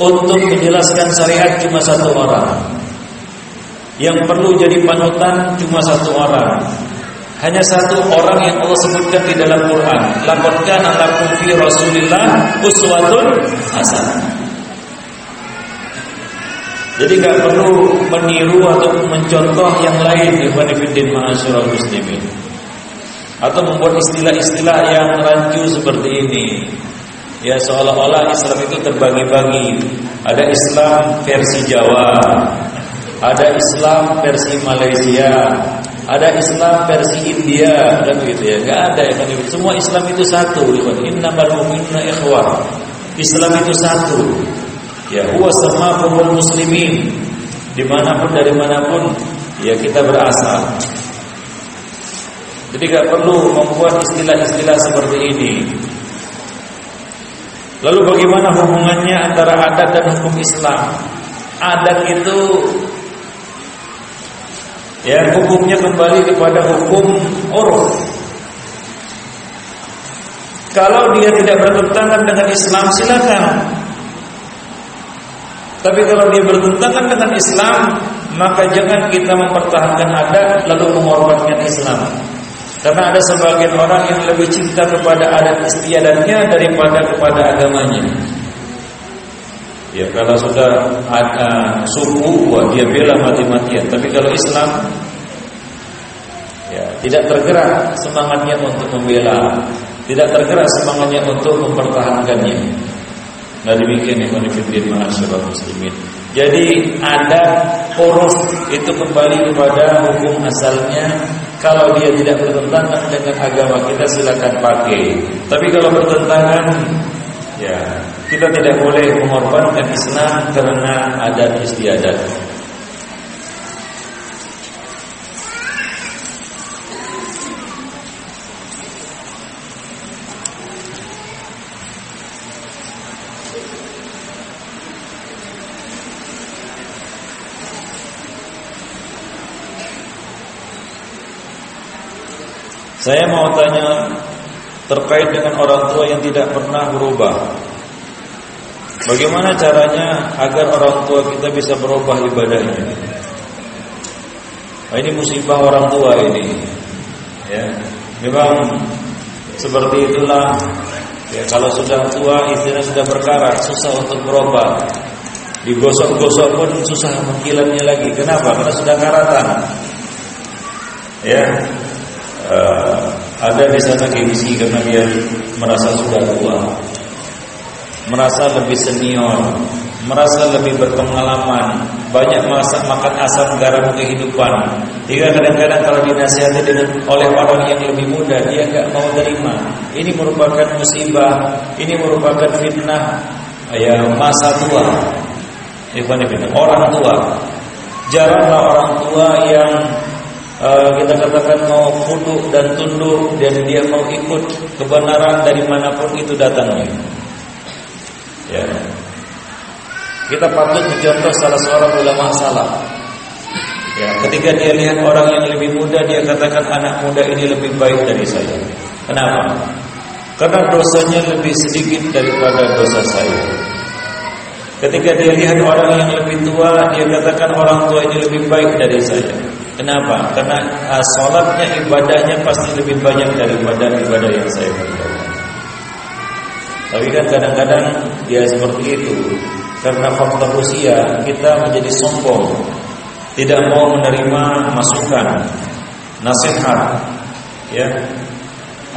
untuk menjelaskan syariat cuma satu orang. Yang perlu jadi panutan cuma satu orang. Hanya satu orang yang Allah sebutkan di dalam Quran. Laqad kana lakum fi Rasulillah uswatun hasanah. Jadi nggak perlu meniru atau mencontoh yang lain Ikhwan Fiddin Ma'asyiral Muslimin Atau membuat istilah-istilah yang rancu seperti ini Ya seolah-olah Islam itu terbagi-bagi Ada Islam versi Jawa Ada Islam versi Malaysia Ada Islam versi India Dan begitu ya. Gak ada ya Semua Islam itu satu Innamal mu'minuna ikhwah. Islam itu satu. Ya huwa samakumul muslimin. Di mana pun dari mana pun Ya kita berasal Jadi gak perlu membuat istilah-istilah seperti ini Lalu bagaimana hubungannya antara adat dan hukum Islam? Adat itu Ya hukumnya kembali kepada hukum uruf. Kalau dia tidak bertentangan dengan Islam silakan. Tapi kalau dia bertentangan dengan Islam, maka jangan kita mempertahankan adat lalu mengorbankan Islam. Karena ada sebagian orang yang lebih cinta kepada adat istiadatnya daripada kepada agamanya. Ya kalau sudah ada suku, wah dia bela mati-matian. Tapi kalau Islam, ya tidak tergerak semangatnya untuk membela, tidak tergerak semangatnya untuk mempertahankannya. Nah demikian yang konfidin masyarakat muslimin. Jadi ada poros itu kembali kepada hukum asalnya. Kalau dia tidak bertentangan dengan agama kita silakan pakai. Tapi kalau bertentangan, ya kita tidak boleh mengorbankan Islam karena adat istiadat. Saya mau tanya terkait dengan orang tua yang tidak pernah berubah. Bagaimana caranya agar orang tua kita bisa berubah ibadahnya? Nah, ini musibah orang tua ini. Ya, memang seperti itulah. Ya, kalau sudah tua, istrinya sudah berkarat, susah untuk berubah. Digosok-gosok pun susah mengkilatnya lagi. Kenapa? Karena sudah karatan. Ya, uh, ada di sana gengsi karena dia merasa sudah tua, merasa lebih senior, merasa lebih berpengalaman, banyak masak makan asam garam kehidupan. Hingga kadang-kadang kalau dinasihati dengan oleh orang yang lebih muda, dia nggak mau terima. Ini merupakan musibah, ini merupakan fitnah ya masa tua. Orang tua. Jaranglah orang tua yang uh, kita katakan mau kuduk dan tunduk dan dia mau ikut kebenaran dari mana pun itu datangnya. Ya. Kita patut mencontoh salah seorang ulama salaf. Ya, ketika dia lihat orang yang lebih muda, dia katakan anak muda ini lebih baik dari saya. Kenapa? Karena dosanya lebih sedikit daripada dosa saya. Ketika dia lihat orang yang lebih tua, dia katakan orang tua ini lebih baik dari saya. Kenapa? Karena uh, sholatnya ibadahnya pasti lebih banyak daripada ibadah yang saya kerjakan. Tapi kan kadang-kadang dia seperti itu karena faktor usia kita menjadi sombong, tidak mau menerima masukan, nasihat, ya,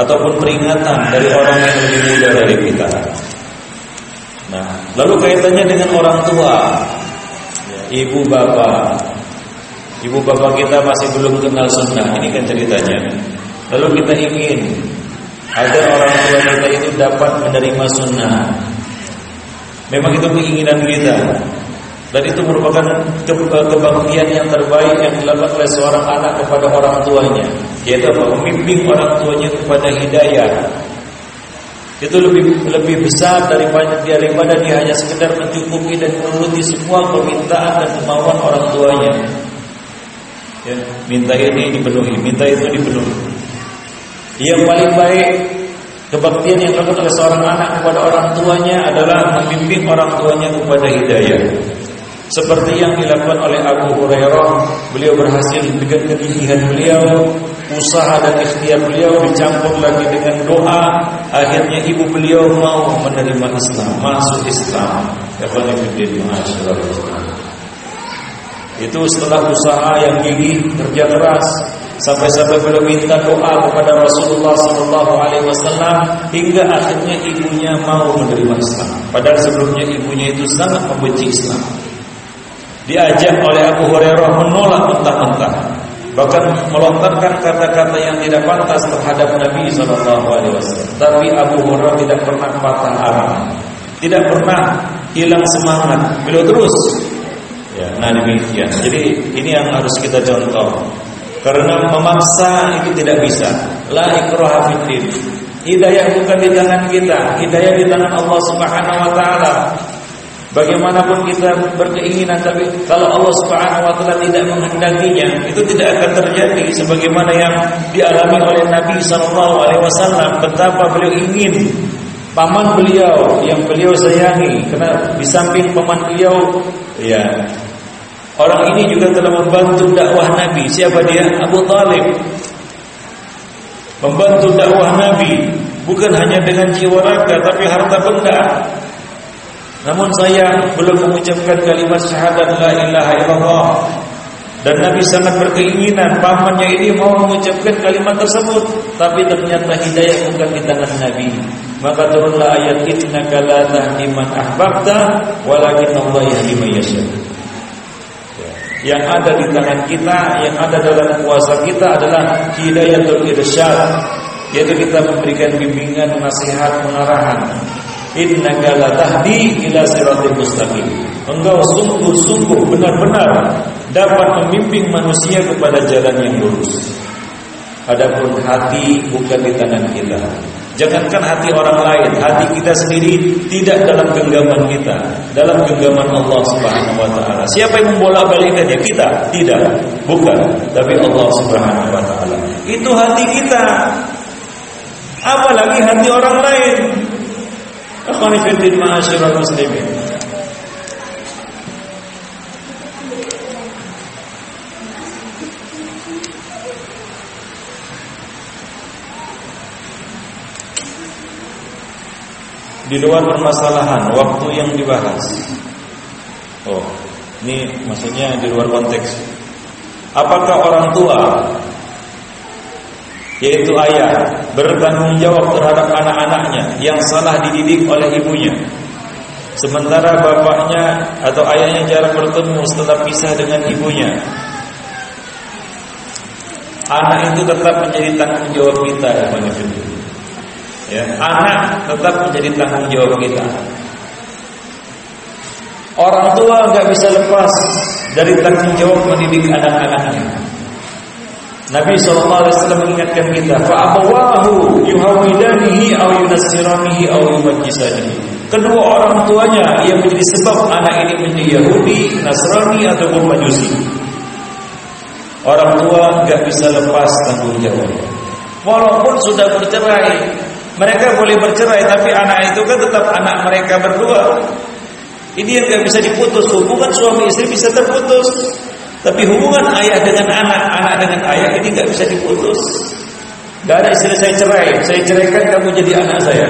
ataupun peringatan dari orang yang lebih muda dari kita. Nah, lalu kaitannya dengan orang tua, ibu bapak, Ibu bapak kita masih belum kenal sunnah Ini kan ceritanya. Lalu kita ingin Agar orang tua kita itu dapat menerima sunnah. Memang itu keinginan kita. Dan itu merupakan ke kebaktian yang terbaik Yang dilakukan oleh seorang anak kepada orang tuanya. Yaitu Memimpin orang tuanya kepada hidayah. Itu lebih lebih besar daripada daripada dia hanya sekedar mencukupi dan menuruti semua permintaan dan kemauan orang tuanya ya, minta ini dipenuhi, minta itu dipenuhi. Yang paling baik kebaktian yang dilakukan oleh seorang anak kepada orang tuanya adalah memimpin orang tuanya kepada hidayah. Seperti yang dilakukan oleh Abu Hurairah, beliau berhasil dengan kegigihan beliau, usaha dan ikhtiar beliau dicampur lagi dengan doa, akhirnya ibu beliau mau menerima Islam, masuk Islam. Ya itu setelah usaha yang gigih, kerja keras, sampai-sampai beliau minta doa kepada Rasulullah Sallallahu Alaihi Wasallam hingga akhirnya ibunya mau menerima Islam. Padahal sebelumnya ibunya itu sangat membenci Islam. Diajak oleh Abu Hurairah menolak mentah-mentah, bahkan melontarkan kata-kata yang tidak pantas terhadap Nabi Sallallahu Alaihi Wasallam. Tapi Abu Hurairah tidak pernah patah arang, tidak pernah hilang semangat. Beliau terus Ya, nah demikian. Jadi ini yang harus kita contoh. Karena memaksa itu tidak bisa. La ikraha fiddin. Hidayah bukan di tangan kita, hidayah di tangan Allah Subhanahu wa taala. Bagaimanapun kita berkeinginan tapi kalau Allah Subhanahu wa taala tidak menghendakinya, itu tidak akan terjadi sebagaimana yang dialami oleh Nabi sallallahu alaihi wasallam betapa beliau ingin paman beliau yang beliau sayangi karena di samping paman beliau ya orang ini juga telah membantu dakwah Nabi. Siapa dia? Abu Talib. Membantu dakwah Nabi. Bukan hanya dengan jiwa raga tapi harta benda. Namun saya belum mengucapkan kalimat syahadat la ilaha illallah. Dan Nabi sangat berkeinginan pamannya ini mau mengucapkan kalimat tersebut, tapi ternyata hidayah bukan di tangan Nabi. Maka turunlah ayat innaka la tahdi man ahbabta walakin Allah yahdi man yasha. Yang ada di tangan kita, yang ada dalam kuasa kita adalah hidayatul irsyad, yaitu kita memberikan bimbingan, nasihat, pengarahan. Innaka la tahdi ila siratal mustaqim. Engkau sungguh-sungguh benar-benar dapat memimpin manusia kepada jalan yang lurus. Adapun hati bukan di tangan kita. Jangankan hati orang lain, hati kita sendiri tidak dalam genggaman kita, dalam genggaman Allah Subhanahu wa taala. Siapa yang membolak-balikkannya? Kita? Tidak, bukan, tapi Allah Subhanahu wa taala. Itu hati kita. Apalagi hati orang lain. Akhwani fillah ma'asyiral muslimin. Di luar permasalahan waktu yang dibahas. Oh, ini maksudnya di luar konteks. Apakah orang tua yaitu ayah bertanggung jawab terhadap anak-anaknya yang salah dididik oleh ibunya sementara bapaknya atau ayahnya jarang bertemu setelah pisah dengan ibunya anak itu tetap menjadi tanggung jawab kita ya ya, anak tetap menjadi tanggung jawab kita. Orang tua nggak bisa lepas dari tanggung jawab mendidik anak-anaknya. Nabi SAW mengingatkan kita, fa'abawahu yuhawidanihi au yunassiranihi au yumajjisanihi. Kedua orang tuanya yang menjadi sebab anak ini menjadi Yahudi, Nasrani ataupun Majusi. Orang tua nggak bisa lepas tanggung jawab. Walaupun sudah bercerai, mereka boleh bercerai tapi anak itu kan tetap anak mereka berdua. Ini yang gak bisa diputus. Hubungan suami istri bisa terputus. Tapi hubungan ayah dengan anak, anak dengan ayah ini gak bisa diputus. Gak ada istilah saya cerai. Saya ceraikan kamu jadi anak saya.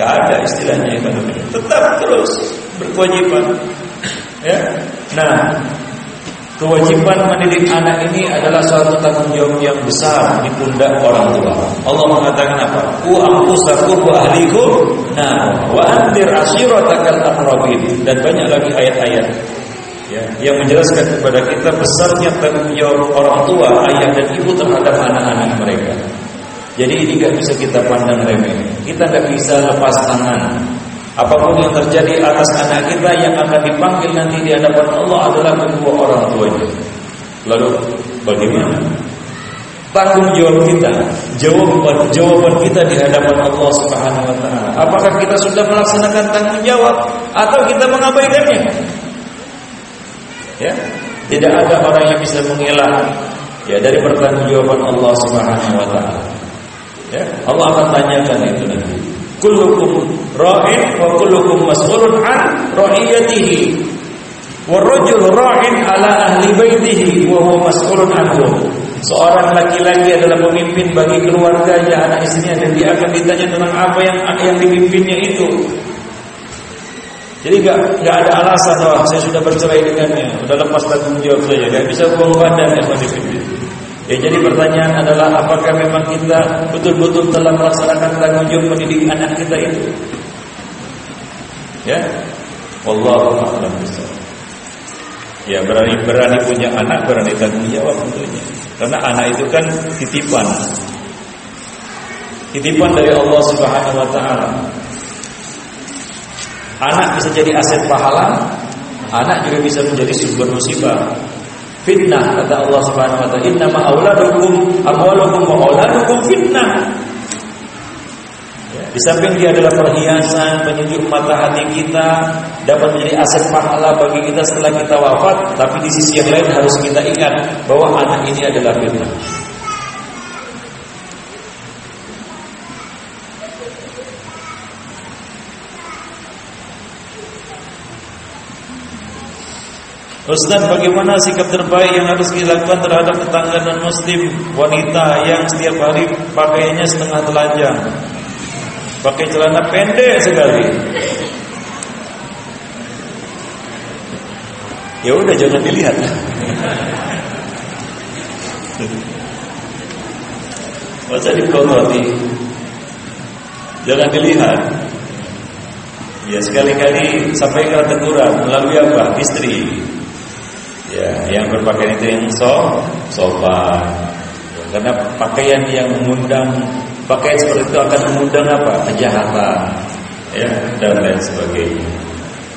Gak ada istilahnya itu. Tetap terus berkewajiban. Ya. Nah, Kewajiban mendidik anak ini adalah suatu tanggung jawab yang besar di pundak orang tua. Allah mengatakan apa? Ku anfusakum wa ahlikum nah wa andir ashiratakal aqrabin dan banyak lagi ayat-ayat ya, yang menjelaskan kepada kita besarnya tanggung jawab orang tua, ayah dan ibu terhadap anak-anak mereka. Jadi ini tidak bisa kita pandang remeh. Kita tidak bisa lepas tangan Apa pun yang terjadi atas anak kita yang akan dipanggil nanti di hadapan Allah adalah kedua orang tuanya. Lalu bagaimana? Tanggung jawab kita, jawaban jawaban kita di hadapan Allah Subhanahu wa taala. Apakah kita sudah melaksanakan tanggung jawab atau kita mengabaikannya? Ya. Tidak ada orang yang bisa mengelak ya dari pertanggungjawaban Allah Subhanahu wa taala. Ya, Allah akan tanyakan itu kullukum ra'in wa kullukum mas'ulun an ra'iyatihi. Wa rajul ra'in ala ahli baitihi wa huwa mas'ulun anhu. Seorang laki-laki adalah pemimpin bagi keluarganya anak istrinya dan dia akan ditanya tentang apa yang yang dipimpinnya itu. Jadi gak, gak ada alasan bahwa saya sudah bercerai dengannya, sudah lepas tanggung jawab saya, gak bisa buang badan ya Ya, jadi pertanyaan adalah apakah memang kita betul-betul telah melaksanakan tanggung jawab mendidik anak kita itu? Ya, wallahu a'lam Ya berani berani punya anak berani tanggung jawab tentunya. Karena anak itu kan titipan. Titipan dari Allah Subhanahu wa taala. Anak bisa jadi aset pahala, anak juga bisa menjadi sumber musibah fitnah kata Allah Subhanahu wa taala. Inna ma auladukum amwalukum wa auladukum fitnah. Ya, di samping dia adalah perhiasan penyejuk mata hati kita dapat menjadi aset pahala bagi kita setelah kita wafat tapi di sisi yang lain harus kita ingat bahwa anak ini adalah fitnah Ustaz bagaimana sikap terbaik yang harus dilakukan terhadap tetangga dan muslim wanita yang setiap hari pakainya setengah telanjang? Pakai celana pendek sekali. Ya udah jangan dilihat. Masa diprototi Jangan dilihat. Ya sekali-kali sampaikan teguran melalui apa? Istri. Ya, yang berpakaian itu yang so, sopan. Karena pakaian yang mengundang pakaian seperti itu akan mengundang apa? Kejahatan. Ya, dan lain sebagainya.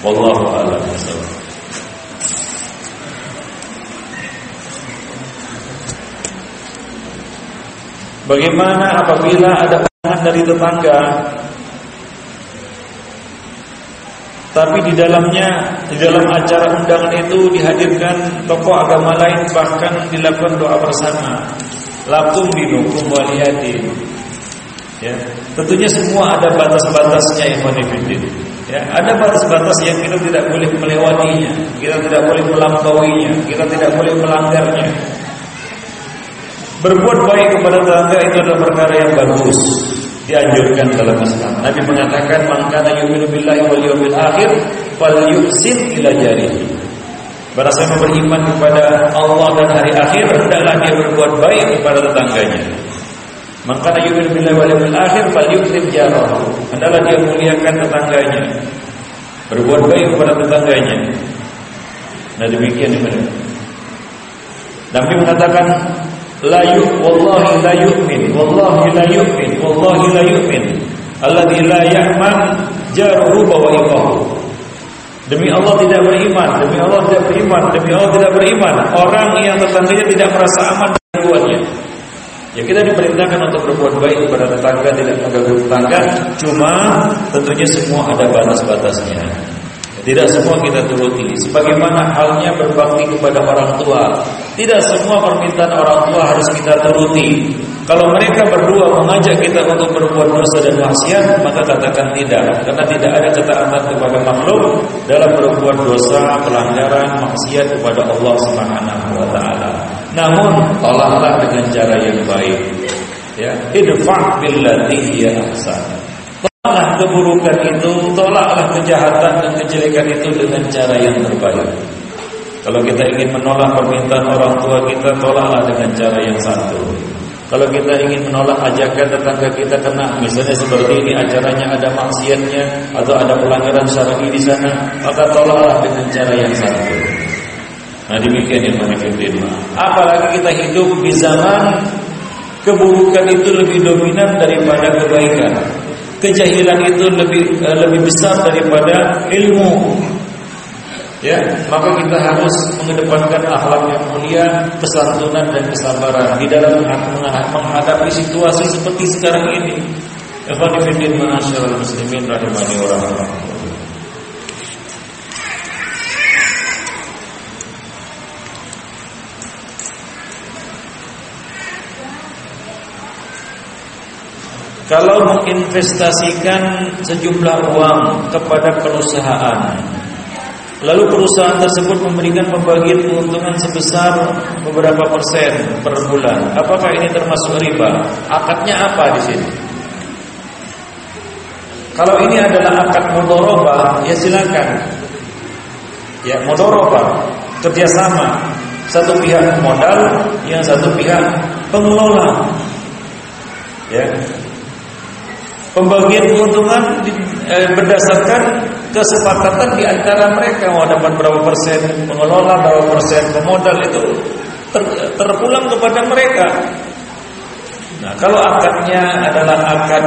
Wallahu a'lam Bagaimana apabila ada undangan dari tetangga Tapi di dalamnya Di dalam acara undangan itu Dihadirkan tokoh agama lain Bahkan dilakukan doa bersama. Lakum dinukum waliyadin. Ya, tentunya semua ada batas-batasnya yang Ibn Ya, ada batas-batas yang kita tidak boleh melewatinya, kita tidak boleh melampauinya, kita tidak boleh melanggarnya. Berbuat baik kepada tetangga itu adalah perkara yang bagus dianjurkan dalam Islam. Nabi mengatakan man kana yu'minu billahi wal yawmil akhir falyuhsin ila jarihi. Barang siapa beriman kepada Allah dan hari akhir, hendaklah dia berbuat baik kepada tetangganya. Man kana yu'minu billahi wal yawmil akhir falyukrim jarahu. Hendaklah dia muliakan tetangganya. Berbuat baik kepada tetangganya. Nah demikian ini. Nabi mengatakan la wallahi la wallahi la yu'min wallahi la yu'min. Alladzi la ya'man jaruhu bawa'iqahu demi Allah tidak beriman demi Allah tidak beriman demi Allah tidak beriman. Orang yang tetangganya tidak merasa aman gangguannya Ya kita diperintahkan untuk berbuat baik kepada tetangga tidak mengganggu tetangga. Cuma tentunya semua ada batas-batasnya. Tidak semua kita turuti. Sebagaimana halnya berbakti kepada orang tua Tidak semua permintaan orang tua harus kita turuti Kalau mereka berdua mengajak kita untuk berbuat dosa dan maksiat Maka katakan tidak Karena tidak ada ketaatan kepada makhluk Dalam berbuat dosa, pelanggaran, maksiat kepada Allah Subhanahu wa taala. Namun tolaklah dengan cara yang baik Ya, idfa' billati ya ahsan. Tolaklah keburukan itu, tolaklah kejahatan dan kejelekan itu dengan cara yang terbaik. Kalau kita ingin menolak permintaan orang tua kita, tolaklah dengan cara yang santun. Kalau kita ingin menolak ajakan tetangga kita kena misalnya seperti ini acaranya ada maksiatnya atau ada pelanggaran syar'i di sana, maka tolaklah dengan cara yang santun. Nah demikian yang manifestin. Apalagi kita hidup di zaman keburukan itu lebih dominan daripada kebaikan kejahilan itu lebih uh, lebih besar daripada ilmu. Ya, maka kita harus mengedepankan akhlak yang mulia, kesantunan dan kesabaran di dalam menghadapi situasi seperti sekarang ini. Muslimin rahimani. Kalau menginvestasikan sejumlah uang kepada perusahaan Lalu perusahaan tersebut memberikan pembagian keuntungan sebesar beberapa persen per bulan. Apakah ini termasuk riba? Akadnya apa di sini? Kalau ini adalah akad mudoroba, ya silakan. Ya mudoroba, kerjasama. Satu pihak modal, yang satu pihak pengelola. Ya, Pembagian keuntungan eh, berdasarkan kesepakatan di antara mereka mau dapat berapa persen pengelola, berapa persen pemodal itu ter, terpulang kepada mereka. Nah, kalau akadnya adalah akad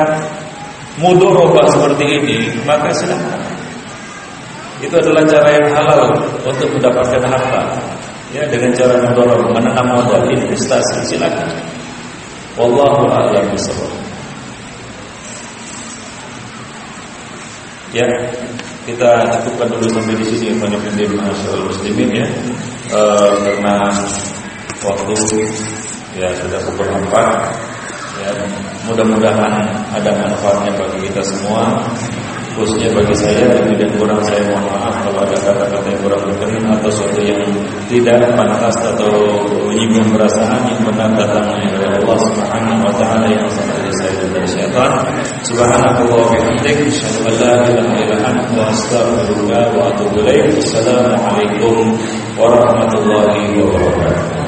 mudoroba seperti ini, maka silakan. Itu adalah cara yang halal untuk mendapatkan harta. Ya, dengan cara mudoroba, menanam modal investasi silakan. Wallahu a'lam bishawab. Ya, kita cukupkan dulu sampai di sini. Fanifidin Masyaallah Muslimin ya. E, Karena waktu ya sudah 4 ya, Mudah-mudahan ada manfaatnya bagi kita semua. Khususnya bagi saya lebih dan kurang saya mohon maaf kalau ada kata-kata yang kurang berkenan atau sesuatu yang tidak pantas atau menyinggung perasaan yang benar datangnya dari Allah Subhanahu wa taala yang sama dari saya dan dari syaitan. Subhanallah wa bihamdik asyhadu an la ilaha illa anta astaghfiruka wa atubu ilaik. Assalamualaikum warahmatullahi wabarakatuh.